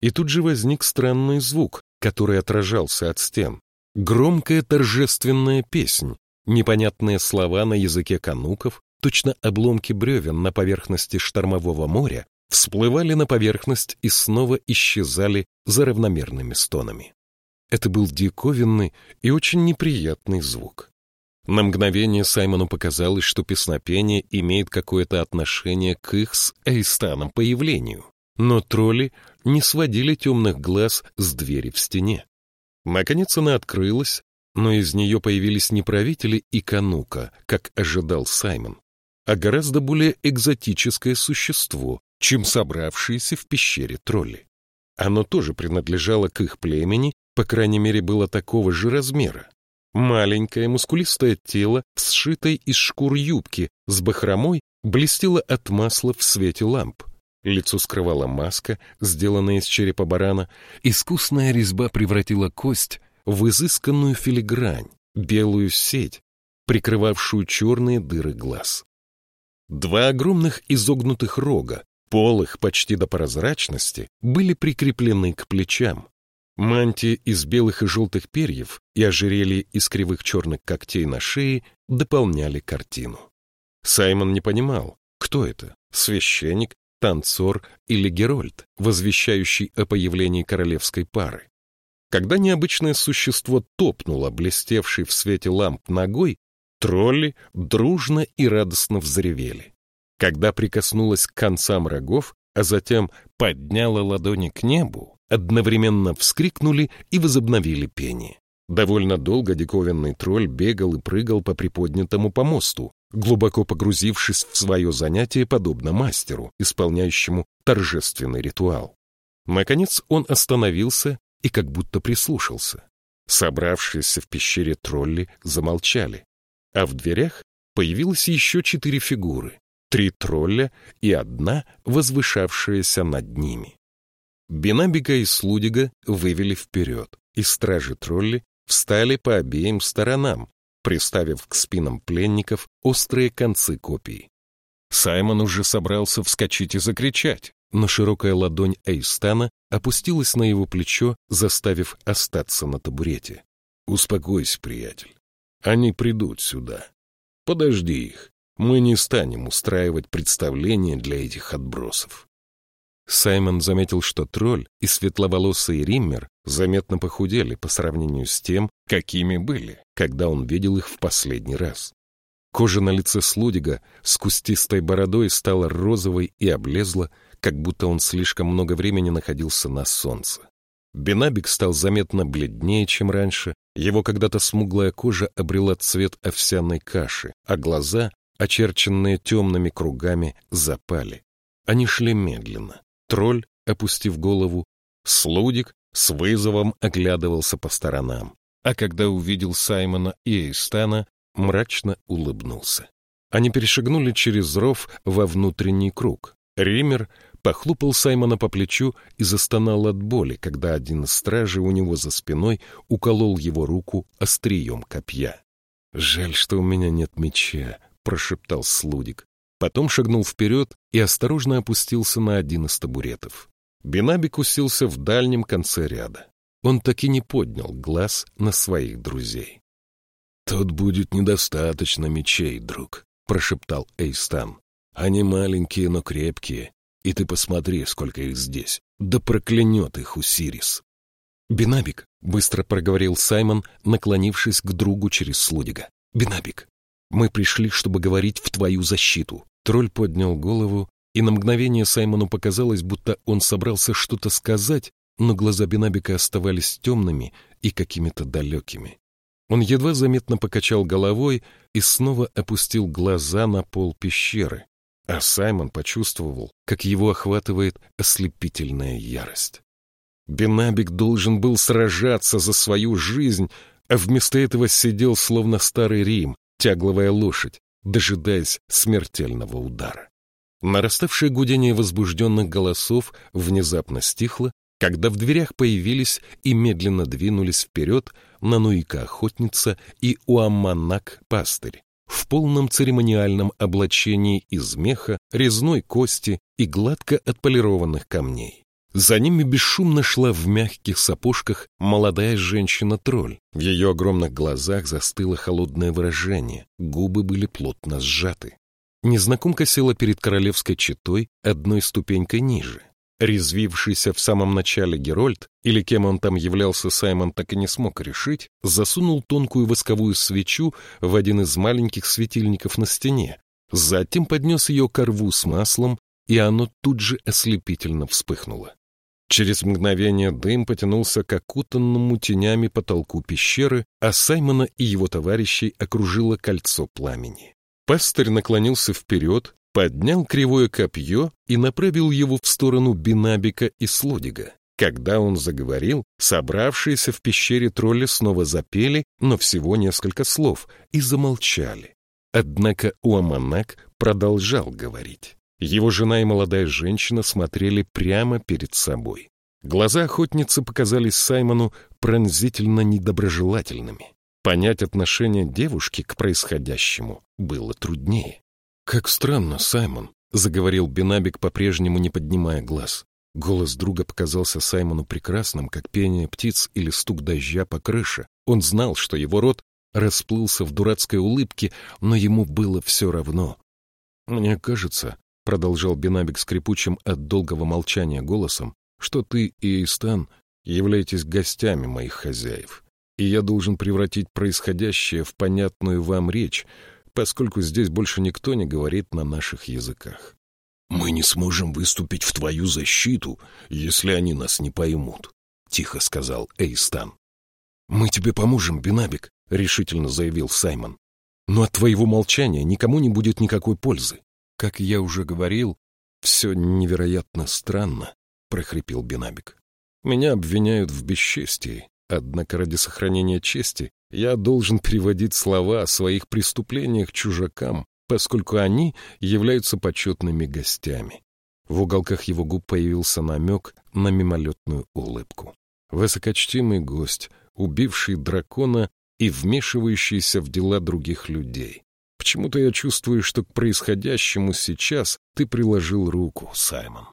S1: И тут же возник странный звук, который отражался от стен. Громкая торжественная песнь, непонятные слова на языке кануков, точно обломки бревен на поверхности штормового моря, всплывали на поверхность и снова исчезали за равномерными стонами. Это был диковинный и очень неприятный звук. На мгновение Саймону показалось, что песнопение имеет какое-то отношение к их с Эйстаном появлению. Но тролли не сводили темных глаз с двери в стене. Наконец она открылась, но из нее появились не правители и канука, как ожидал Саймон, а гораздо более экзотическое существо, чем собравшиеся в пещере тролли. Оно тоже принадлежало к их племени по крайней мере, было такого же размера. Маленькое мускулистое тело, сшитое из шкур юбки, с бахромой, блестело от масла в свете ламп. Лицо скрывала маска, сделанная из черепа барана. Искусная резьба превратила кость в изысканную филигрань, белую сеть, прикрывавшую черные дыры глаз. Два огромных изогнутых рога, полых почти до прозрачности, были прикреплены к плечам. Мантия из белых и желтых перьев и ожерелье из кривых черных когтей на шее дополняли картину. Саймон не понимал, кто это — священник, танцор или герольд, возвещающий о появлении королевской пары. Когда необычное существо топнуло, блестевшей в свете ламп ногой, тролли дружно и радостно взревели. Когда прикоснулась к концам рогов, а затем подняла ладони к небу, одновременно вскрикнули и возобновили пение. Довольно долго диковинный тролль бегал и прыгал по приподнятому помосту, глубоко погрузившись в свое занятие подобно мастеру, исполняющему торжественный ритуал. Наконец он остановился и как будто прислушался. Собравшиеся в пещере тролли замолчали, а в дверях появилось еще четыре фигуры, три тролля и одна, возвышавшаяся над ними. Бенабига и Слудига вывели вперед, и стражи тролли встали по обеим сторонам, приставив к спинам пленников острые концы копий. Саймон уже собрался вскочить и закричать, но широкая ладонь Эйстана опустилась на его плечо, заставив остаться на табурете. «Успокойся, приятель. Они придут сюда. Подожди их. Мы не станем устраивать представление для этих отбросов». Саймон заметил, что тролль и светловолосый Риммер заметно похудели по сравнению с тем, какими были, когда он видел их в последний раз. Кожа на лице Слудига с кустистой бородой стала розовой и облезла, как будто он слишком много времени находился на солнце. Бенабик стал заметно бледнее, чем раньше, его когда-то смуглая кожа обрела цвет овсяной каши, а глаза, очерченные темными кругами, запали. Они шли медленно. Тролль, опустив голову, Слудик с вызовом оглядывался по сторонам, а когда увидел Саймона и Эйстана, мрачно улыбнулся. Они перешагнули через ров во внутренний круг. Ример похлопал Саймона по плечу и застонал от боли, когда один из стражей у него за спиной уколол его руку острием копья. «Жаль, что у меня нет меча», — прошептал Слудик. Потом шагнул вперед и осторожно опустился на один из табуретов. Бенабик уселся в дальнем конце ряда. Он так и не поднял глаз на своих друзей. «Тут будет недостаточно мечей, друг», — прошептал Эйстан. «Они маленькие, но крепкие, и ты посмотри, сколько их здесь. Да проклянет их Усирис. «Бенабик», — быстро проговорил Саймон, наклонившись к другу через Слудига. «Бенабик, мы пришли, чтобы говорить в твою защиту». Тролль поднял голову, и на мгновение Саймону показалось, будто он собрался что-то сказать, но глаза Бенабика оставались темными и какими-то далекими. Он едва заметно покачал головой и снова опустил глаза на пол пещеры, а Саймон почувствовал, как его охватывает ослепительная ярость. Бенабик должен был сражаться за свою жизнь, а вместо этого сидел словно старый Рим, тягловая лошадь, дожидаясь смертельного удара. Нараставшее гудение возбужденных голосов внезапно стихло, когда в дверях появились и медленно двинулись вперед Нануика-охотница и Уамманак-пастырь, в полном церемониальном облачении из меха, резной кости и гладко отполированных камней. За ними бесшумно шла в мягких сапожках молодая женщина-тролль. В ее огромных глазах застыло холодное выражение, губы были плотно сжаты. Незнакомка села перед королевской четой одной ступенькой ниже. Резвившийся в самом начале Герольд, или кем он там являлся, Саймон так и не смог решить, засунул тонкую восковую свечу в один из маленьких светильников на стене, затем поднес ее ко рву с маслом, и оно тут же ослепительно вспыхнуло. Через мгновение дым потянулся к окутанному тенями потолку пещеры, а Саймона и его товарищей окружило кольцо пламени. Пастырь наклонился вперед, поднял кривое копье и направил его в сторону Бинабика и Слодига. Когда он заговорил, собравшиеся в пещере тролли снова запели, но всего несколько слов, и замолчали. Однако Уаманак продолжал говорить. Его жена и молодая женщина смотрели прямо перед собой. Глаза охотницы показались Саймону пронзительно недоброжелательными. Понять отношение девушки к происходящему было труднее. «Как странно, Саймон», — заговорил Бенабик, по-прежнему не поднимая глаз. Голос друга показался Саймону прекрасным, как пение птиц или стук дождя по крыше. Он знал, что его рот расплылся в дурацкой улыбке, но ему было все равно. «Мне кажется», — продолжал Бенабик скрипучим от долгого молчания голосом, «что ты и Эйстан являетесь гостями моих хозяев, и я должен превратить происходящее в понятную вам речь, поскольку здесь больше никто не говорит на наших языках. «Мы не сможем выступить в твою защиту, если они нас не поймут», — тихо сказал Эйстан. «Мы тебе поможем, Бинабик», — решительно заявил Саймон. «Но от твоего молчания никому не будет никакой пользы. Как я уже говорил, все невероятно странно. — прохрипел Бенабик. «Меня обвиняют в бесчестии, однако ради сохранения чести я должен переводить слова о своих преступлениях чужакам, поскольку они являются почетными гостями. В уголках его губ появился намек на мимолетную улыбку. Высокочтимый гость, убивший дракона и вмешивающийся в дела других людей. Почему-то я чувствую, что к происходящему сейчас ты приложил руку, Саймон.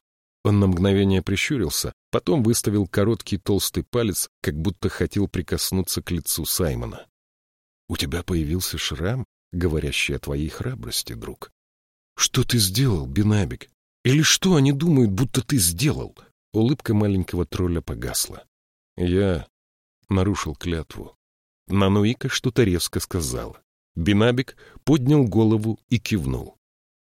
S1: Он на мгновение прищурился, потом выставил короткий толстый палец, как будто хотел прикоснуться к лицу Саймона. — У тебя появился шрам, говорящий о твоей храбрости, друг. — Что ты сделал, Бинабик? Или что они думают, будто ты сделал? Улыбка маленького тролля погасла. Я нарушил клятву. Нануика что-то резко сказала. Бинабик поднял голову и кивнул.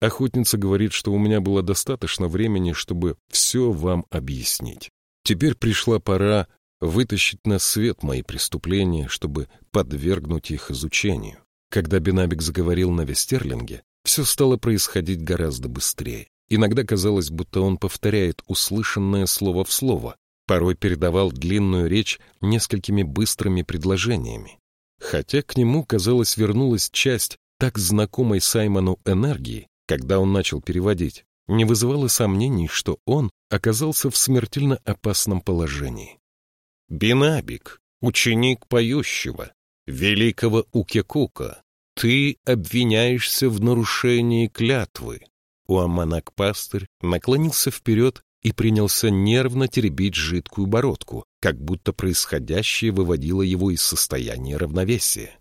S1: Охотница говорит, что у меня было достаточно времени, чтобы все вам объяснить. Теперь пришла пора вытащить на свет мои преступления, чтобы подвергнуть их изучению. Когда Бинабик заговорил на Вестерлинге, все стало происходить гораздо быстрее. Иногда казалось, будто он повторяет услышанное слово в слово, порой передавал длинную речь несколькими быстрыми предложениями. Хотя к нему, казалось, вернулась часть так знакомой Саймону энергии, когда он начал переводить, не вызывало сомнений, что он оказался в смертельно опасном положении. «Бинабик, ученик поющего, великого Укекука, ты обвиняешься в нарушении клятвы». Уаманак-пастырь наклонился вперед и принялся нервно теребить жидкую бородку, как будто происходящее выводило его из состояния равновесия.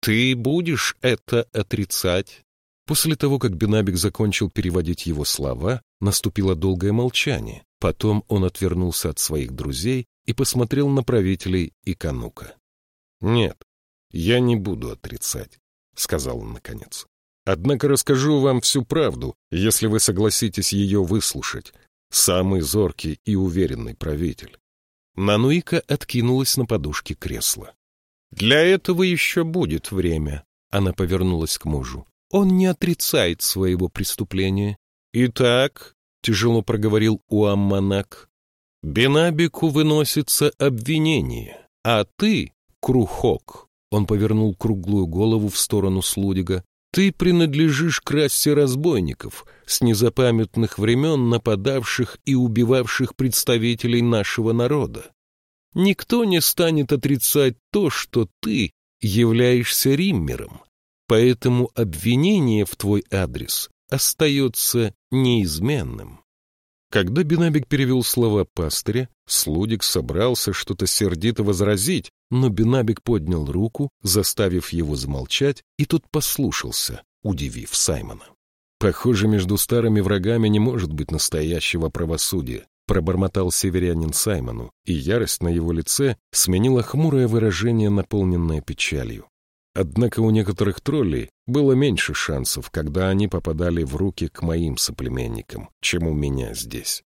S1: «Ты будешь это отрицать?» После того, как Бенабик закончил переводить его слова, наступило долгое молчание. Потом он отвернулся от своих друзей и посмотрел на правителей и Канука. «Нет, я не буду отрицать», — сказал он наконец. «Однако расскажу вам всю правду, если вы согласитесь ее выслушать. Самый зоркий и уверенный правитель». Нануика откинулась на подушке кресла. «Для этого еще будет время», — она повернулась к мужу. Он не отрицает своего преступления. Итак, тяжело проговорил Уамманак, Бенабику выносится обвинение, а ты, Крухок, он повернул круглую голову в сторону Слудига, ты принадлежишь к расе разбойников, с незапамятных времен нападавших и убивавших представителей нашего народа. Никто не станет отрицать то, что ты являешься риммером, Поэтому обвинение в твой адрес остается неизменным. Когда Бенабик перевел слова пастыря, Слудик собрался что-то сердито возразить, но Бенабик поднял руку, заставив его замолчать, и тот послушался, удивив Саймона. «Похоже, между старыми врагами не может быть настоящего правосудия», пробормотал северянин Саймону, и ярость на его лице сменила хмурое выражение, наполненное печалью. Однако у некоторых троллей было меньше шансов, когда они попадали в руки к моим соплеменникам, чем у меня здесь.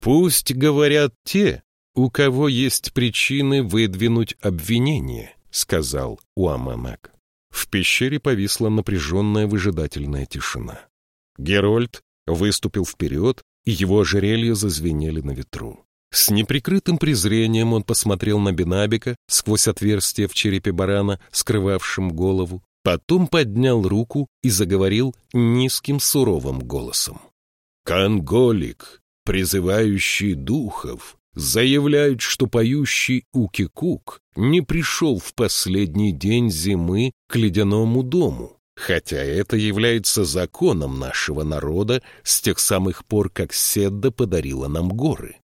S1: «Пусть говорят те, у кого есть причины выдвинуть обвинение», — сказал Уаманак. В пещере повисла напряженная выжидательная тишина. Герольд выступил вперед, и его ожерелья зазвенели на ветру. С неприкрытым презрением он посмотрел на Бенабика сквозь отверстие в черепе барана, скрывавшем голову, потом поднял руку и заговорил низким суровым голосом. «Конголик, призывающий духов, заявляет, что поющий Укикук не пришел в последний день зимы к ледяному дому, хотя это является законом нашего народа с тех самых пор, как Седда подарила нам горы.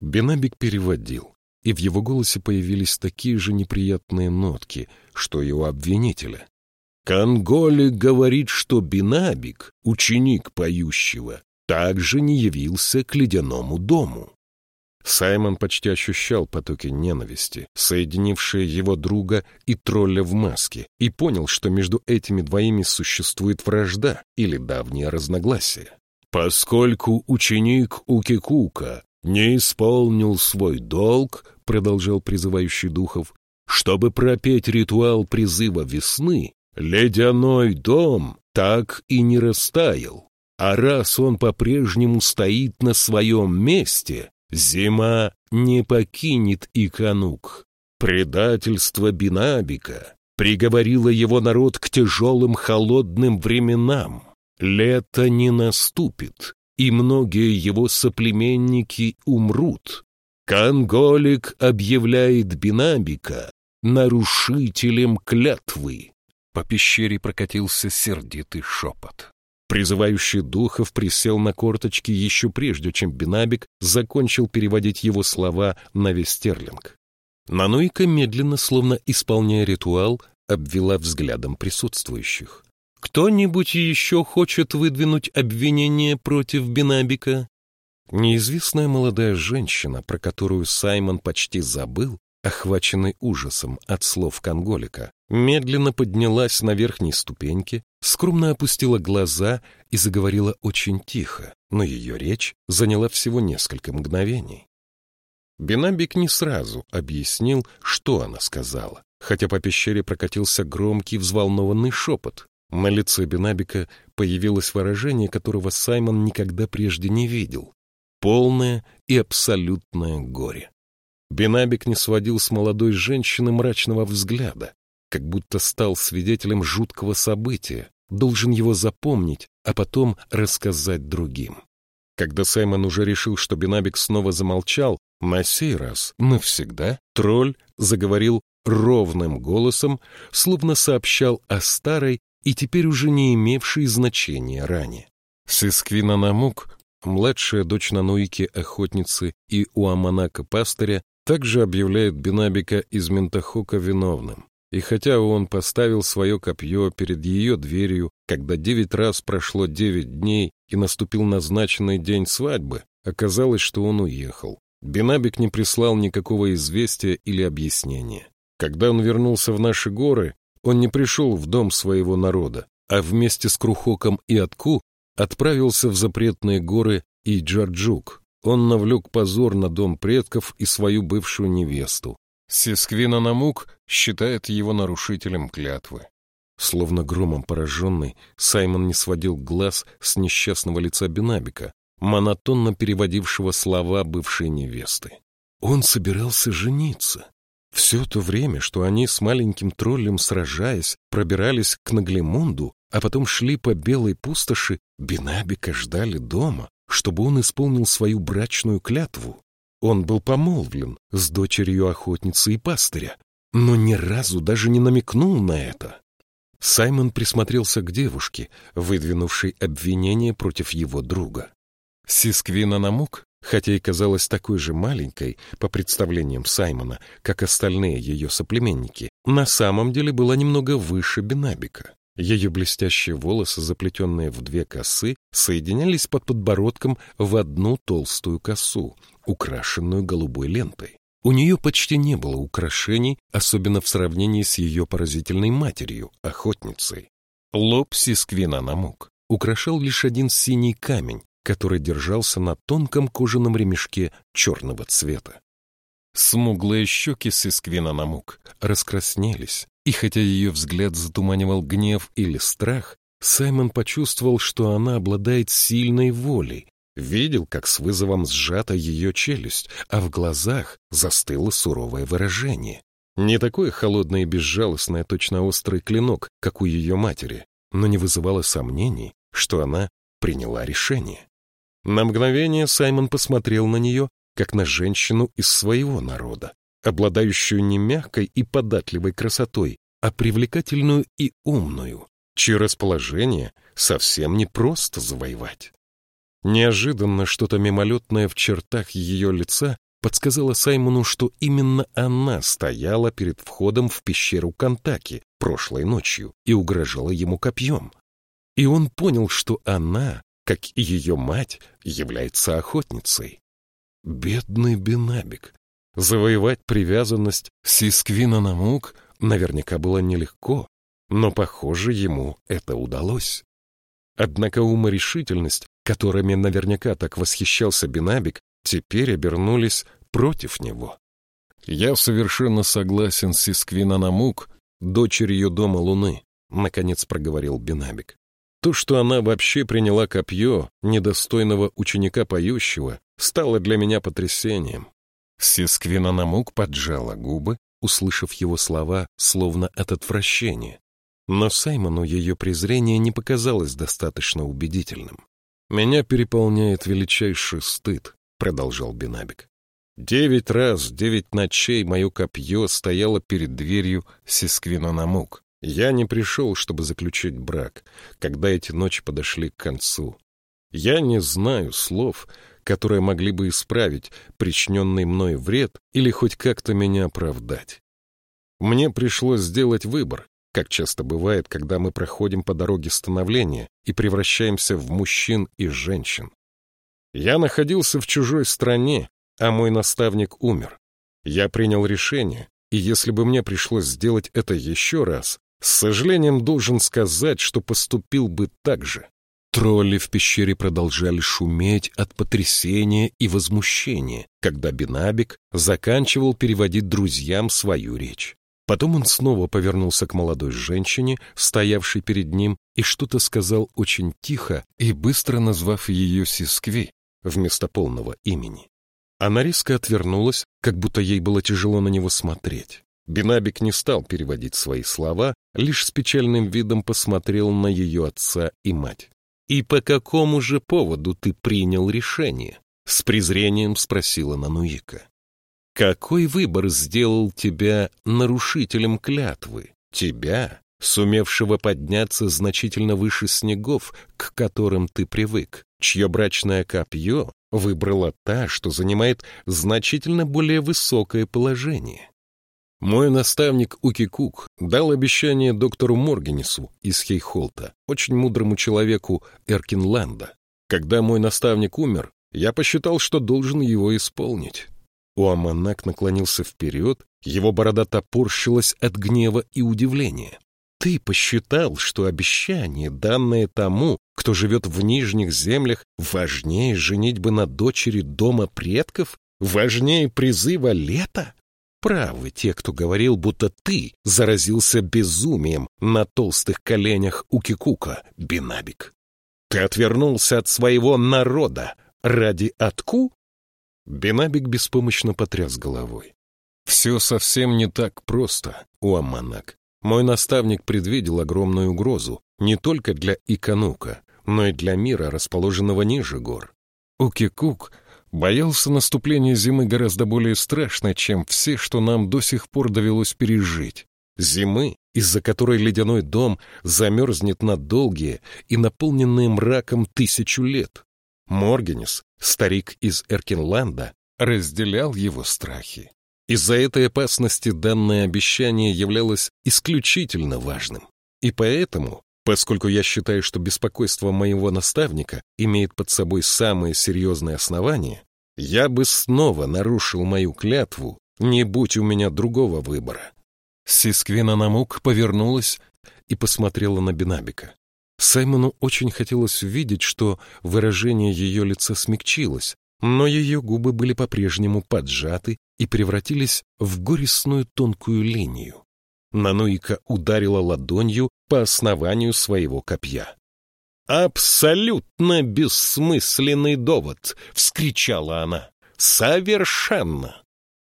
S1: Бенабик переводил, и в его голосе появились такие же неприятные нотки, что и у обвинителя. Конголи говорит, что Бенабик, ученик поющего, также не явился к ледяному дому. Саймон почти ощущал потоки ненависти, соединившие его друга и тролля в маске, и понял, что между этими двоими существует вражда или давнее разногласие. Поскольку ученик Укикука не исполнил свой долг, продолжал призывающий духов, чтобы пропеть ритуал призыва весны, ледяной дом так и не растаял. А раз он по-прежнему стоит на своем месте, Зима не покинет Иканук. Предательство Бинабика приговорило его народ к тяжелым холодным временам. Лето не наступит, и многие его соплеменники умрут. Конголик объявляет Бинабика нарушителем клятвы. По пещере прокатился сердитый шепот. Призывающий духов присел на корточки еще прежде, чем Бинабик закончил переводить его слова на вестерлинг. Нануйка медленно, словно исполняя ритуал, обвела взглядом присутствующих. «Кто-нибудь еще хочет выдвинуть обвинение против Бинабика?» Неизвестная молодая женщина, про которую Саймон почти забыл, охваченный ужасом от слов Конголика, медленно поднялась на верхней ступеньке, скромно опустила глаза и заговорила очень тихо, но ее речь заняла всего несколько мгновений. Бенабик не сразу объяснил, что она сказала, хотя по пещере прокатился громкий взволнованный шепот. На лице Бенабика появилось выражение, которого Саймон никогда прежде не видел. Полное и абсолютное горе. Бенабик не сводил с молодой женщины мрачного взгляда, как будто стал свидетелем жуткого события, должен его запомнить, а потом рассказать другим. Когда Саймон уже решил, что Бенабик снова замолчал, на сей раз, навсегда, тролль заговорил ровным голосом, словно сообщал о старой и теперь уже не имевшей значения ране. Сисквина Намук, младшая дочь Нануики охотницы и Уаманака пастыря, также объявляет Бенабика из Ментахока виновным. И хотя он поставил свое копье перед ее дверью, когда девять раз прошло девять дней и наступил назначенный день свадьбы, оказалось, что он уехал. Бенабик не прислал никакого известия или объяснения. Когда он вернулся в наши горы, он не пришел в дом своего народа, а вместе с Крухоком и Атку отправился в запретные горы и Джарджук. Он навлек позор на дом предков и свою бывшую невесту, Сисквина Намук считает его нарушителем клятвы. Словно громом пораженный, Саймон не сводил глаз с несчастного лица Бенабика, монотонно переводившего слова бывшей невесты. Он собирался жениться. Все то время, что они с маленьким троллем, сражаясь, пробирались к Наглемунду, а потом шли по белой пустоши, Бенабика ждали дома, чтобы он исполнил свою брачную клятву. Он был помолвлен с дочерью охотницы и пастыря, но ни разу даже не намекнул на это. Саймон присмотрелся к девушке, выдвинувшей обвинение против его друга. Сисквина Намук, хотя и казалась такой же маленькой, по представлениям Саймона, как остальные ее соплеменники, на самом деле была немного выше Бенабика. Ее блестящие волосы, заплетенные в две косы, соединялись под подбородком в одну толстую косу, украшенную голубой лентой. У нее почти не было украшений, особенно в сравнении с ее поразительной матерью, охотницей. Лоб Сисквина намок украшал лишь один синий камень, который держался на тонком кожаном ремешке черного цвета. Смуглые щеки Сисквина намук раскраснелись, и хотя ее взгляд затуманивал гнев или страх, Саймон почувствовал, что она обладает сильной волей, видел, как с вызовом сжата ее челюсть, а в глазах застыло суровое выражение. Не такое холодное и безжалостное, точно острый клинок, как у ее матери, но не вызывало сомнений, что она приняла решение. На мгновение Саймон посмотрел на нее, как на женщину из своего народа, обладающую не мягкой и податливой красотой, а привлекательную и умную, чье расположение совсем не просто завоевать. Неожиданно что-то мимолетное в чертах ее лица подсказало Саймону, что именно она стояла перед входом в пещеру Кантаки прошлой ночью и угрожала ему копьем. И он понял, что она, как и ее мать, является охотницей. Бедный Бенабик. Завоевать привязанность Сисквина Намук наверняка было нелегко, но, похоже, ему это удалось. Однако уморешительность, которыми наверняка так восхищался Бенабик, теперь обернулись против него. «Я совершенно согласен с Исквина Намук, дочерью Дома Луны», — наконец проговорил Бенабик. То, что она вообще приняла копье недостойного ученика поющего, стало для меня потрясением. Сисквина Намук поджала губы, услышав его слова, словно от отвращения. Но Саймону ее презрение не показалось достаточно убедительным. «Меня переполняет величайший стыд», — продолжал Бенабик. «Девять раз, девять ночей мое копье стояло перед дверью Сисквина Намук. Я не пришел, чтобы заключить брак, когда эти ночи подошли к концу. Я не знаю слов, которые могли бы исправить причиненный мной вред или хоть как-то меня оправдать. Мне пришлось сделать выбор, как часто бывает, когда мы проходим по дороге становления и превращаемся в мужчин и женщин. Я находился в чужой стране, а мой наставник умер. Я принял решение, и если бы мне пришлось сделать это еще раз, с сожалением должен сказать, что поступил бы так же. Тролли в пещере продолжали шуметь от потрясения и возмущения, когда Бенабик заканчивал переводить друзьям свою речь. Потом он снова повернулся к молодой женщине, стоявшей перед ним, и что-то сказал очень тихо и быстро назвав ее Сискви вместо полного имени. Она резко отвернулась, как будто ей было тяжело на него смотреть. Бенабик не стал переводить свои слова, лишь с печальным видом посмотрел на ее отца и мать. «И по какому же поводу ты принял решение?» — с презрением спросила Нануика. «Какой выбор сделал тебя нарушителем клятвы? Тебя, сумевшего подняться значительно выше снегов, к которым ты привык, чье брачное копье выбрала та, что занимает значительно более высокое положение?» Мой наставник Укикук дал обещание доктору Моргенису из Хейхолта, очень мудрому человеку Эркинланда. Когда мой наставник умер, я посчитал, что должен его исполнить. Уаманак наклонился вперед, его борода топорщилась от гнева и удивления. Ты посчитал, что обещание, данное тому, кто живет в нижних землях, важнее женитьбы на дочери дома предков? Важнее призыва лета? Правы те, кто говорил, будто ты заразился безумием на толстых коленях у Кикука, Бинабик. Ты отвернулся от своего народа ради Атку? Бинабик беспомощно потряс головой. Все совсем не так просто, Уаманак. Мой наставник предвидел огромную угрозу не только для Иканука, но и для мира, расположенного ниже гор. Укикук Боялся наступления зимы гораздо более страшно, чем все, что нам до сих пор довелось пережить. Зимы, из-за которой ледяной дом замерзнет на долгие и наполненные мраком тысячу лет. Моргенис, старик из Эркинланда, разделял его страхи. Из-за этой опасности данное обещание являлось исключительно важным. И поэтому, поскольку я считаю, что беспокойство моего наставника имеет под собой самые серьезные основания, я бы снова нарушил мою клятву, не будь у меня другого выбора. Сисквина Намук повернулась и посмотрела на Бенабика. Саймону очень хотелось увидеть, что выражение ее лица смягчилось, но ее губы были по-прежнему поджаты и превратились в горестную тонкую линию. Нануика ударила ладонью по основанию своего копья. «Абсолютно бессмысленный довод!» — вскричала она. «Совершенно!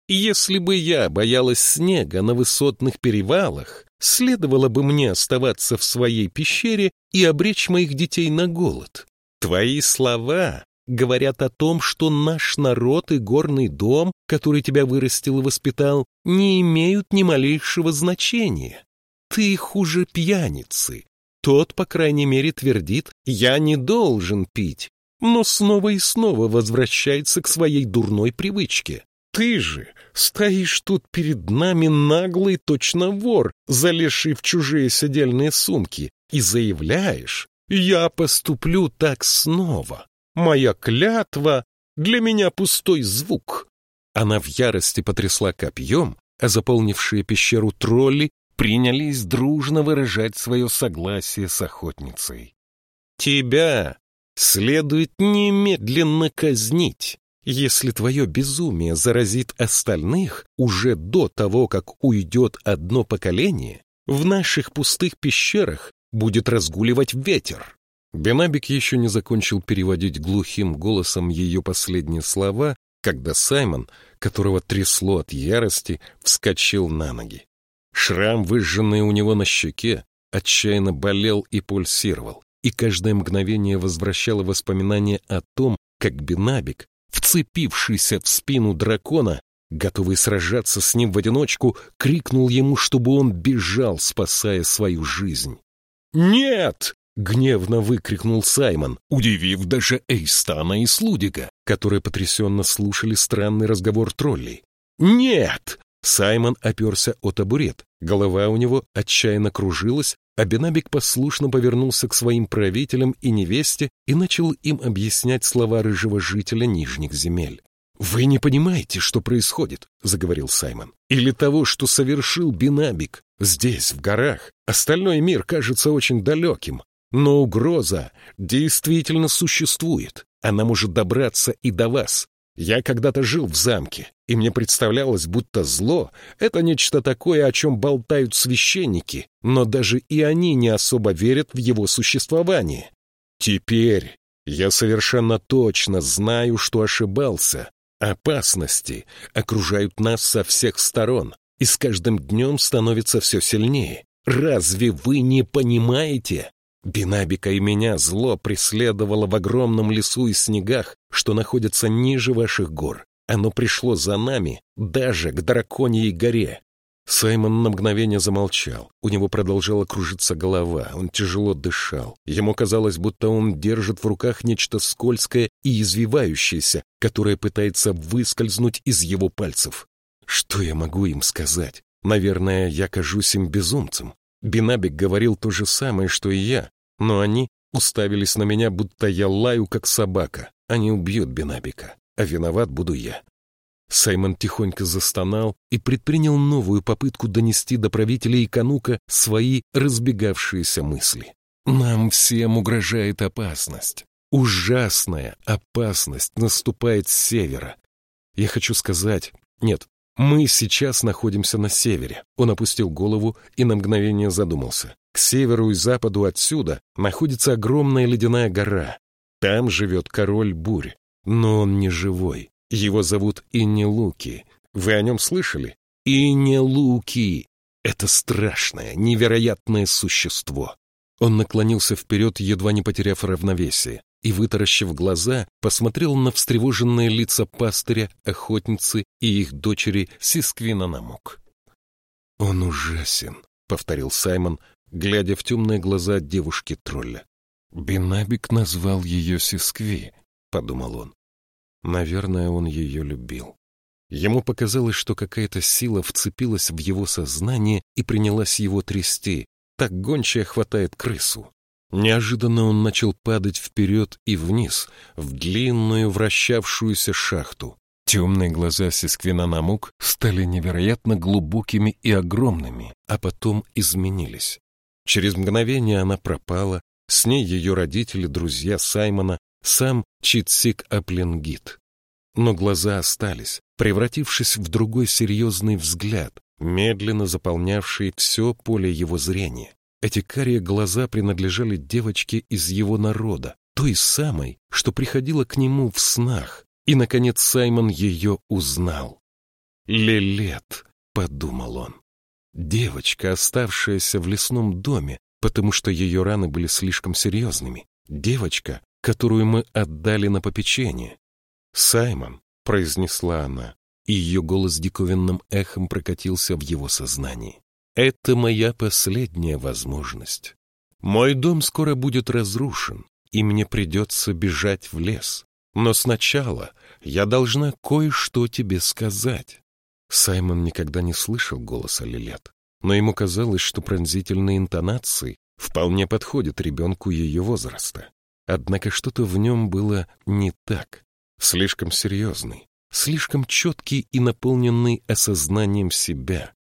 S1: Если бы я боялась снега на высотных перевалах, следовало бы мне оставаться в своей пещере и обречь моих детей на голод. Твои слова говорят о том, что наш народ и горный дом, который тебя вырастил и воспитал, не имеют ни малейшего значения. Ты хуже пьяницы, тот, по крайней мере, твердит «я не должен пить», но снова и снова возвращается к своей дурной привычке. Ты же стоишь тут перед нами наглый точно вор, залезший в чужие сидельные сумки, и заявляешь «я поступлю так снова». Моя клятва для меня пустой звук. Она в ярости потрясла копьем, а заполнившие пещеру тролли принялись дружно выражать свое согласие с охотницей. «Тебя следует немедленно казнить, если твое безумие заразит остальных уже до того, как уйдет одно поколение, в наших пустых пещерах будет разгуливать ветер. Бенабик еще не закончил переводить глухим голосом ее последние слова, когда Саймон, которого трясло от ярости, вскочил на ноги. Шрам, выжженный у него на щеке, отчаянно болел и пульсировал, и каждое мгновение возвращало воспоминания о том, как Бенабик, вцепившийся в спину дракона, готовый сражаться с ним в одиночку, крикнул ему, чтобы он бежал, спасая свою жизнь. «Нет!» — гневно выкрикнул Саймон, удивив даже Эйстана и Слудика, которые потрясенно слушали странный разговор троллей. «Нет!» Саймон оперся о табурет, голова у него отчаянно кружилась, а Бенабик послушно повернулся к своим правителям и невесте и начал им объяснять слова рыжего жителя Нижних земель. «Вы не понимаете, что происходит», — заговорил Саймон. «Или того, что совершил Бенабик. Здесь, в горах, остальной мир кажется очень далеким. Но угроза действительно существует. Она может добраться и до вас. Я когда-то жил в замке, и мне представлялось, будто зло — это нечто такое, о чем болтают священники, но даже и они не особо верят в его существование. Теперь я совершенно точно знаю, что ошибался. Опасности окружают нас со всех сторон, и с каждым днем становится все сильнее. Разве вы не понимаете? Бинабика и меня зло преследовало в огромном лесу и снегах, что находятся ниже ваших гор. Оно пришло за нами даже к драконьей горе. Саймон на мгновение замолчал. У него продолжала кружиться голова, он тяжело дышал. Ему казалось, будто он держит в руках нечто скользкое и извивающееся, которое пытается выскользнуть из его пальцев. Что я могу им сказать? Наверное, я кажусь им безумцем. Бинабик говорил то же самое, что и я, но они уставились на меня, будто я лаю, как собака. Они убьют Бинабика, а виноват буду я. Саймон тихонько застонал и предпринял новую попытку донести до правителей Канука свои разбегавшиеся мысли. «Нам всем угрожает опасность. Ужасная опасность наступает с севера. Я хочу сказать... Нет, мы сейчас находимся на севере. Он опустил голову и на мгновение задумался. К северу и западу отсюда находится огромная ледяная гора. Там живет король бурь, но он не живой. Его зовут Иннелуки. Вы о нем слышали? Иннелуки! Это страшное, невероятное существо. Он наклонился вперед, едва не потеряв равновесие и, вытаращив глаза, посмотрел на встревоженные лица пастыря, охотницы и их дочери Сисквина Намок. «Он ужасен», — повторил Саймон, глядя в темные глаза девушки-тролля. «Бинабик назвал ее Сискви», — подумал он. Наверное, он ее любил. Ему показалось, что какая-то сила вцепилась в его сознание и принялась его трясти. Так гончая хватает крысу. Неожиданно он начал падать вперед и вниз, в длинную вращавшуюся шахту. Темные глаза Сисквина Намук стали невероятно глубокими и огромными, а потом изменились. Через мгновение она пропала, с ней ее родители, друзья Саймона, сам Читсик Аплингит. Но глаза остались, превратившись в другой серьезный взгляд, медленно заполнявший все поле его зрения. Эти карие глаза принадлежали девочке из его народа, той самой, что приходила к нему в снах. И, наконец, Саймон ее узнал. «Лилет», — подумал он. Девочка, оставшаяся в лесном доме, потому что ее раны были слишком серьезными. Девочка, которую мы отдали на попечение. «Саймон», — произнесла она, и ее голос диковинным эхом прокатился в его сознании. Это моя последняя возможность. Мой дом скоро будет разрушен, и мне придется бежать в лес. Но сначала я должна кое-что тебе сказать. Саймон никогда не слышал голоса Лилет, но ему казалось, что пронзительные интонации вполне подходят ребенку ее возраста. Однако что-то в нем было не так, слишком серьезный, слишком четкий и наполненный осознанием себя,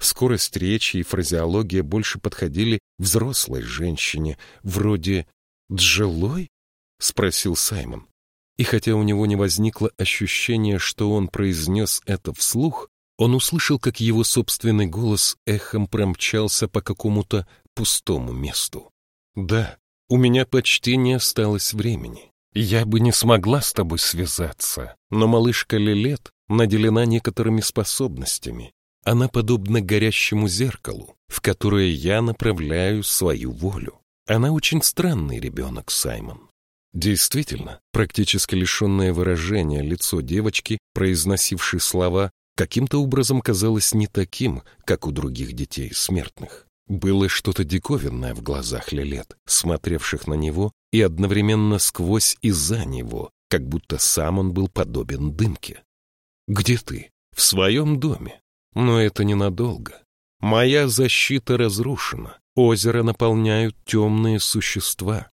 S1: Скорость речи и фразеология больше подходили взрослой женщине, вроде «Джилой?» — спросил Саймон. И хотя у него не возникло ощущения, что он произнес это вслух, он услышал, как его собственный голос эхом промчался по какому-то пустому месту. «Да», У меня почти не осталось времени. Я бы не смогла с тобой связаться, но малышка Лилет наделена некоторыми способностями. Она подобна горящему зеркалу, в которое я направляю свою волю. Она очень странный ребенок, Саймон. Действительно, практически лишенное выражения лицо девочки, произносившей слова, каким-то образом казалось не таким, как у других детей смертных. Было что-то диковинное в глазах Лилет, смотревших на него и одновременно сквозь и за него, как будто сам он был подобен дымке. «Где ты?» «В своем доме. Но это ненадолго. Моя защита разрушена. Озеро наполняют темные существа.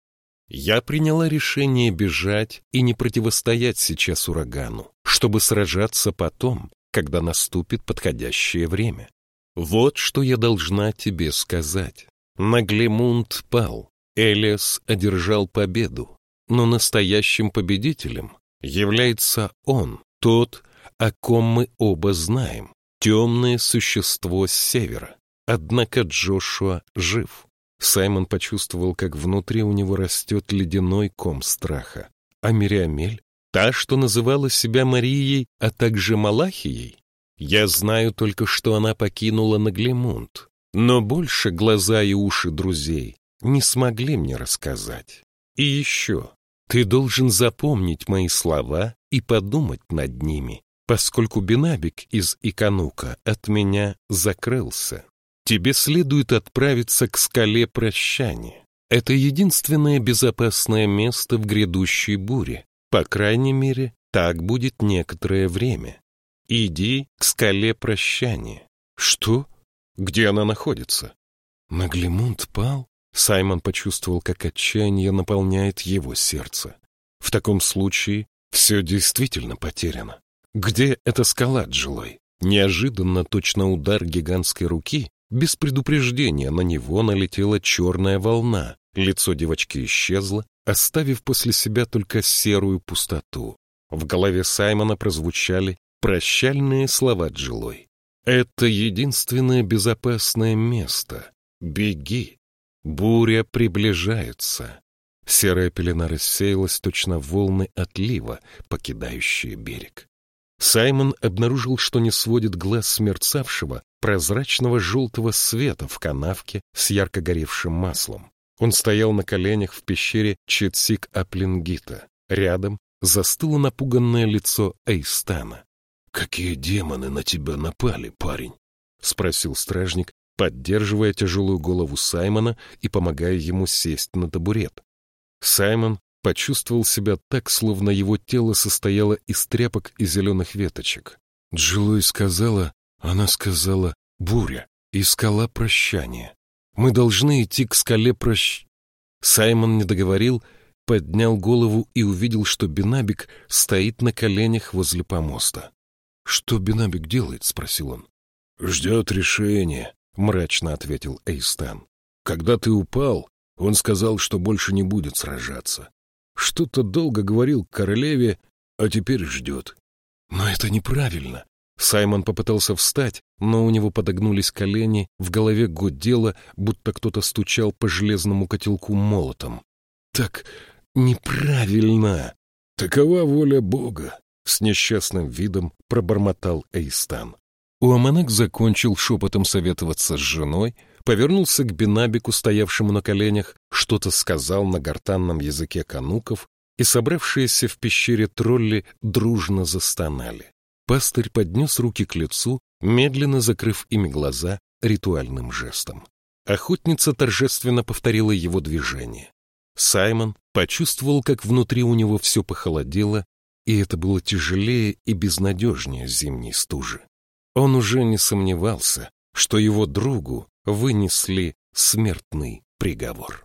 S1: Я приняла решение бежать и не противостоять сейчас урагану, чтобы сражаться потом, когда наступит подходящее время. Вот что я должна тебе сказать. Наглемунд пал, Элиас одержал победу, но настоящим победителем является он, тот, о ком мы оба знаем, темное существо с севера. Однако Джошуа жив. Саймон почувствовал, как внутри у него растет ледяной ком страха. А Мириамель, та, что называла себя Марией, а также Малахией, я знаю только, что она покинула Наглемунд, но больше глаза и уши друзей не смогли мне рассказать. И еще, ты должен запомнить мои слова и подумать над ними, поскольку Бинабик из Иканука от меня закрылся. Тебе следует отправиться к скале прощания. Это единственное безопасное место в грядущей буре. По крайней мере, так будет некоторое время. Иди к скале прощания. Что? Где она находится? Наглемунд пал? Саймон почувствовал, как отчаяние наполняет его сердце. В таком случае все действительно потеряно. Где эта скала, Джилой? Неожиданно, точно удар гигантской руки, без предупреждения на него налетела черная волна. Лицо девочки исчезло, оставив после себя только серую пустоту. В голове Саймона прозвучали Прощальные слова Джилой. Это единственное безопасное место. Беги. Буря приближается. Серая пелена рассеялась, точно волны отлива, покидающие берег. Саймон обнаружил, что не сводит глаз смерцавшего прозрачного желтого света в канавке с ярко горевшим маслом. Он стоял на коленях в пещере Четсик-Аплингита. Рядом застыло напуганное лицо Эйстана. «Какие демоны на тебя напали, парень?» — спросил стражник, поддерживая тяжелую голову Саймона и помогая ему сесть на табурет. Саймон почувствовал себя так, словно его тело состояло из тряпок и зеленых веточек. Джилой сказала, она сказала «буря» и скала прощания. Мы должны идти к скале прощ... Саймон не договорил, поднял голову и увидел, что Бинабик стоит на коленях возле помоста. «Что Бинабик делает?» — спросил он. «Ждет решения», — мрачно ответил Эйстан. «Когда ты упал, он сказал, что больше не будет сражаться. Что-то долго говорил королеве, а теперь ждет». «Но это неправильно». Саймон попытался встать, но у него подогнулись колени, в голове гудело, будто кто-то стучал по железному котелку молотом. «Так неправильно!» «Такова воля Бога», с несчастным видом пробормотал Эйстан. Уаманек закончил шепотом советоваться с женой, повернулся к Бенабику, стоявшему на коленях, что-то сказал на гортанном языке кануков, и собравшиеся в пещере тролли дружно застонали. Пастырь поднес руки к лицу, медленно закрыв ими глаза ритуальным жестом. Охотница торжественно повторила его движение. Саймон почувствовал, как внутри у него все похолодело, и это было тяжелее и безнадежнее зимней стужи. Он уже не сомневался, что его другу вынесли смертный приговор.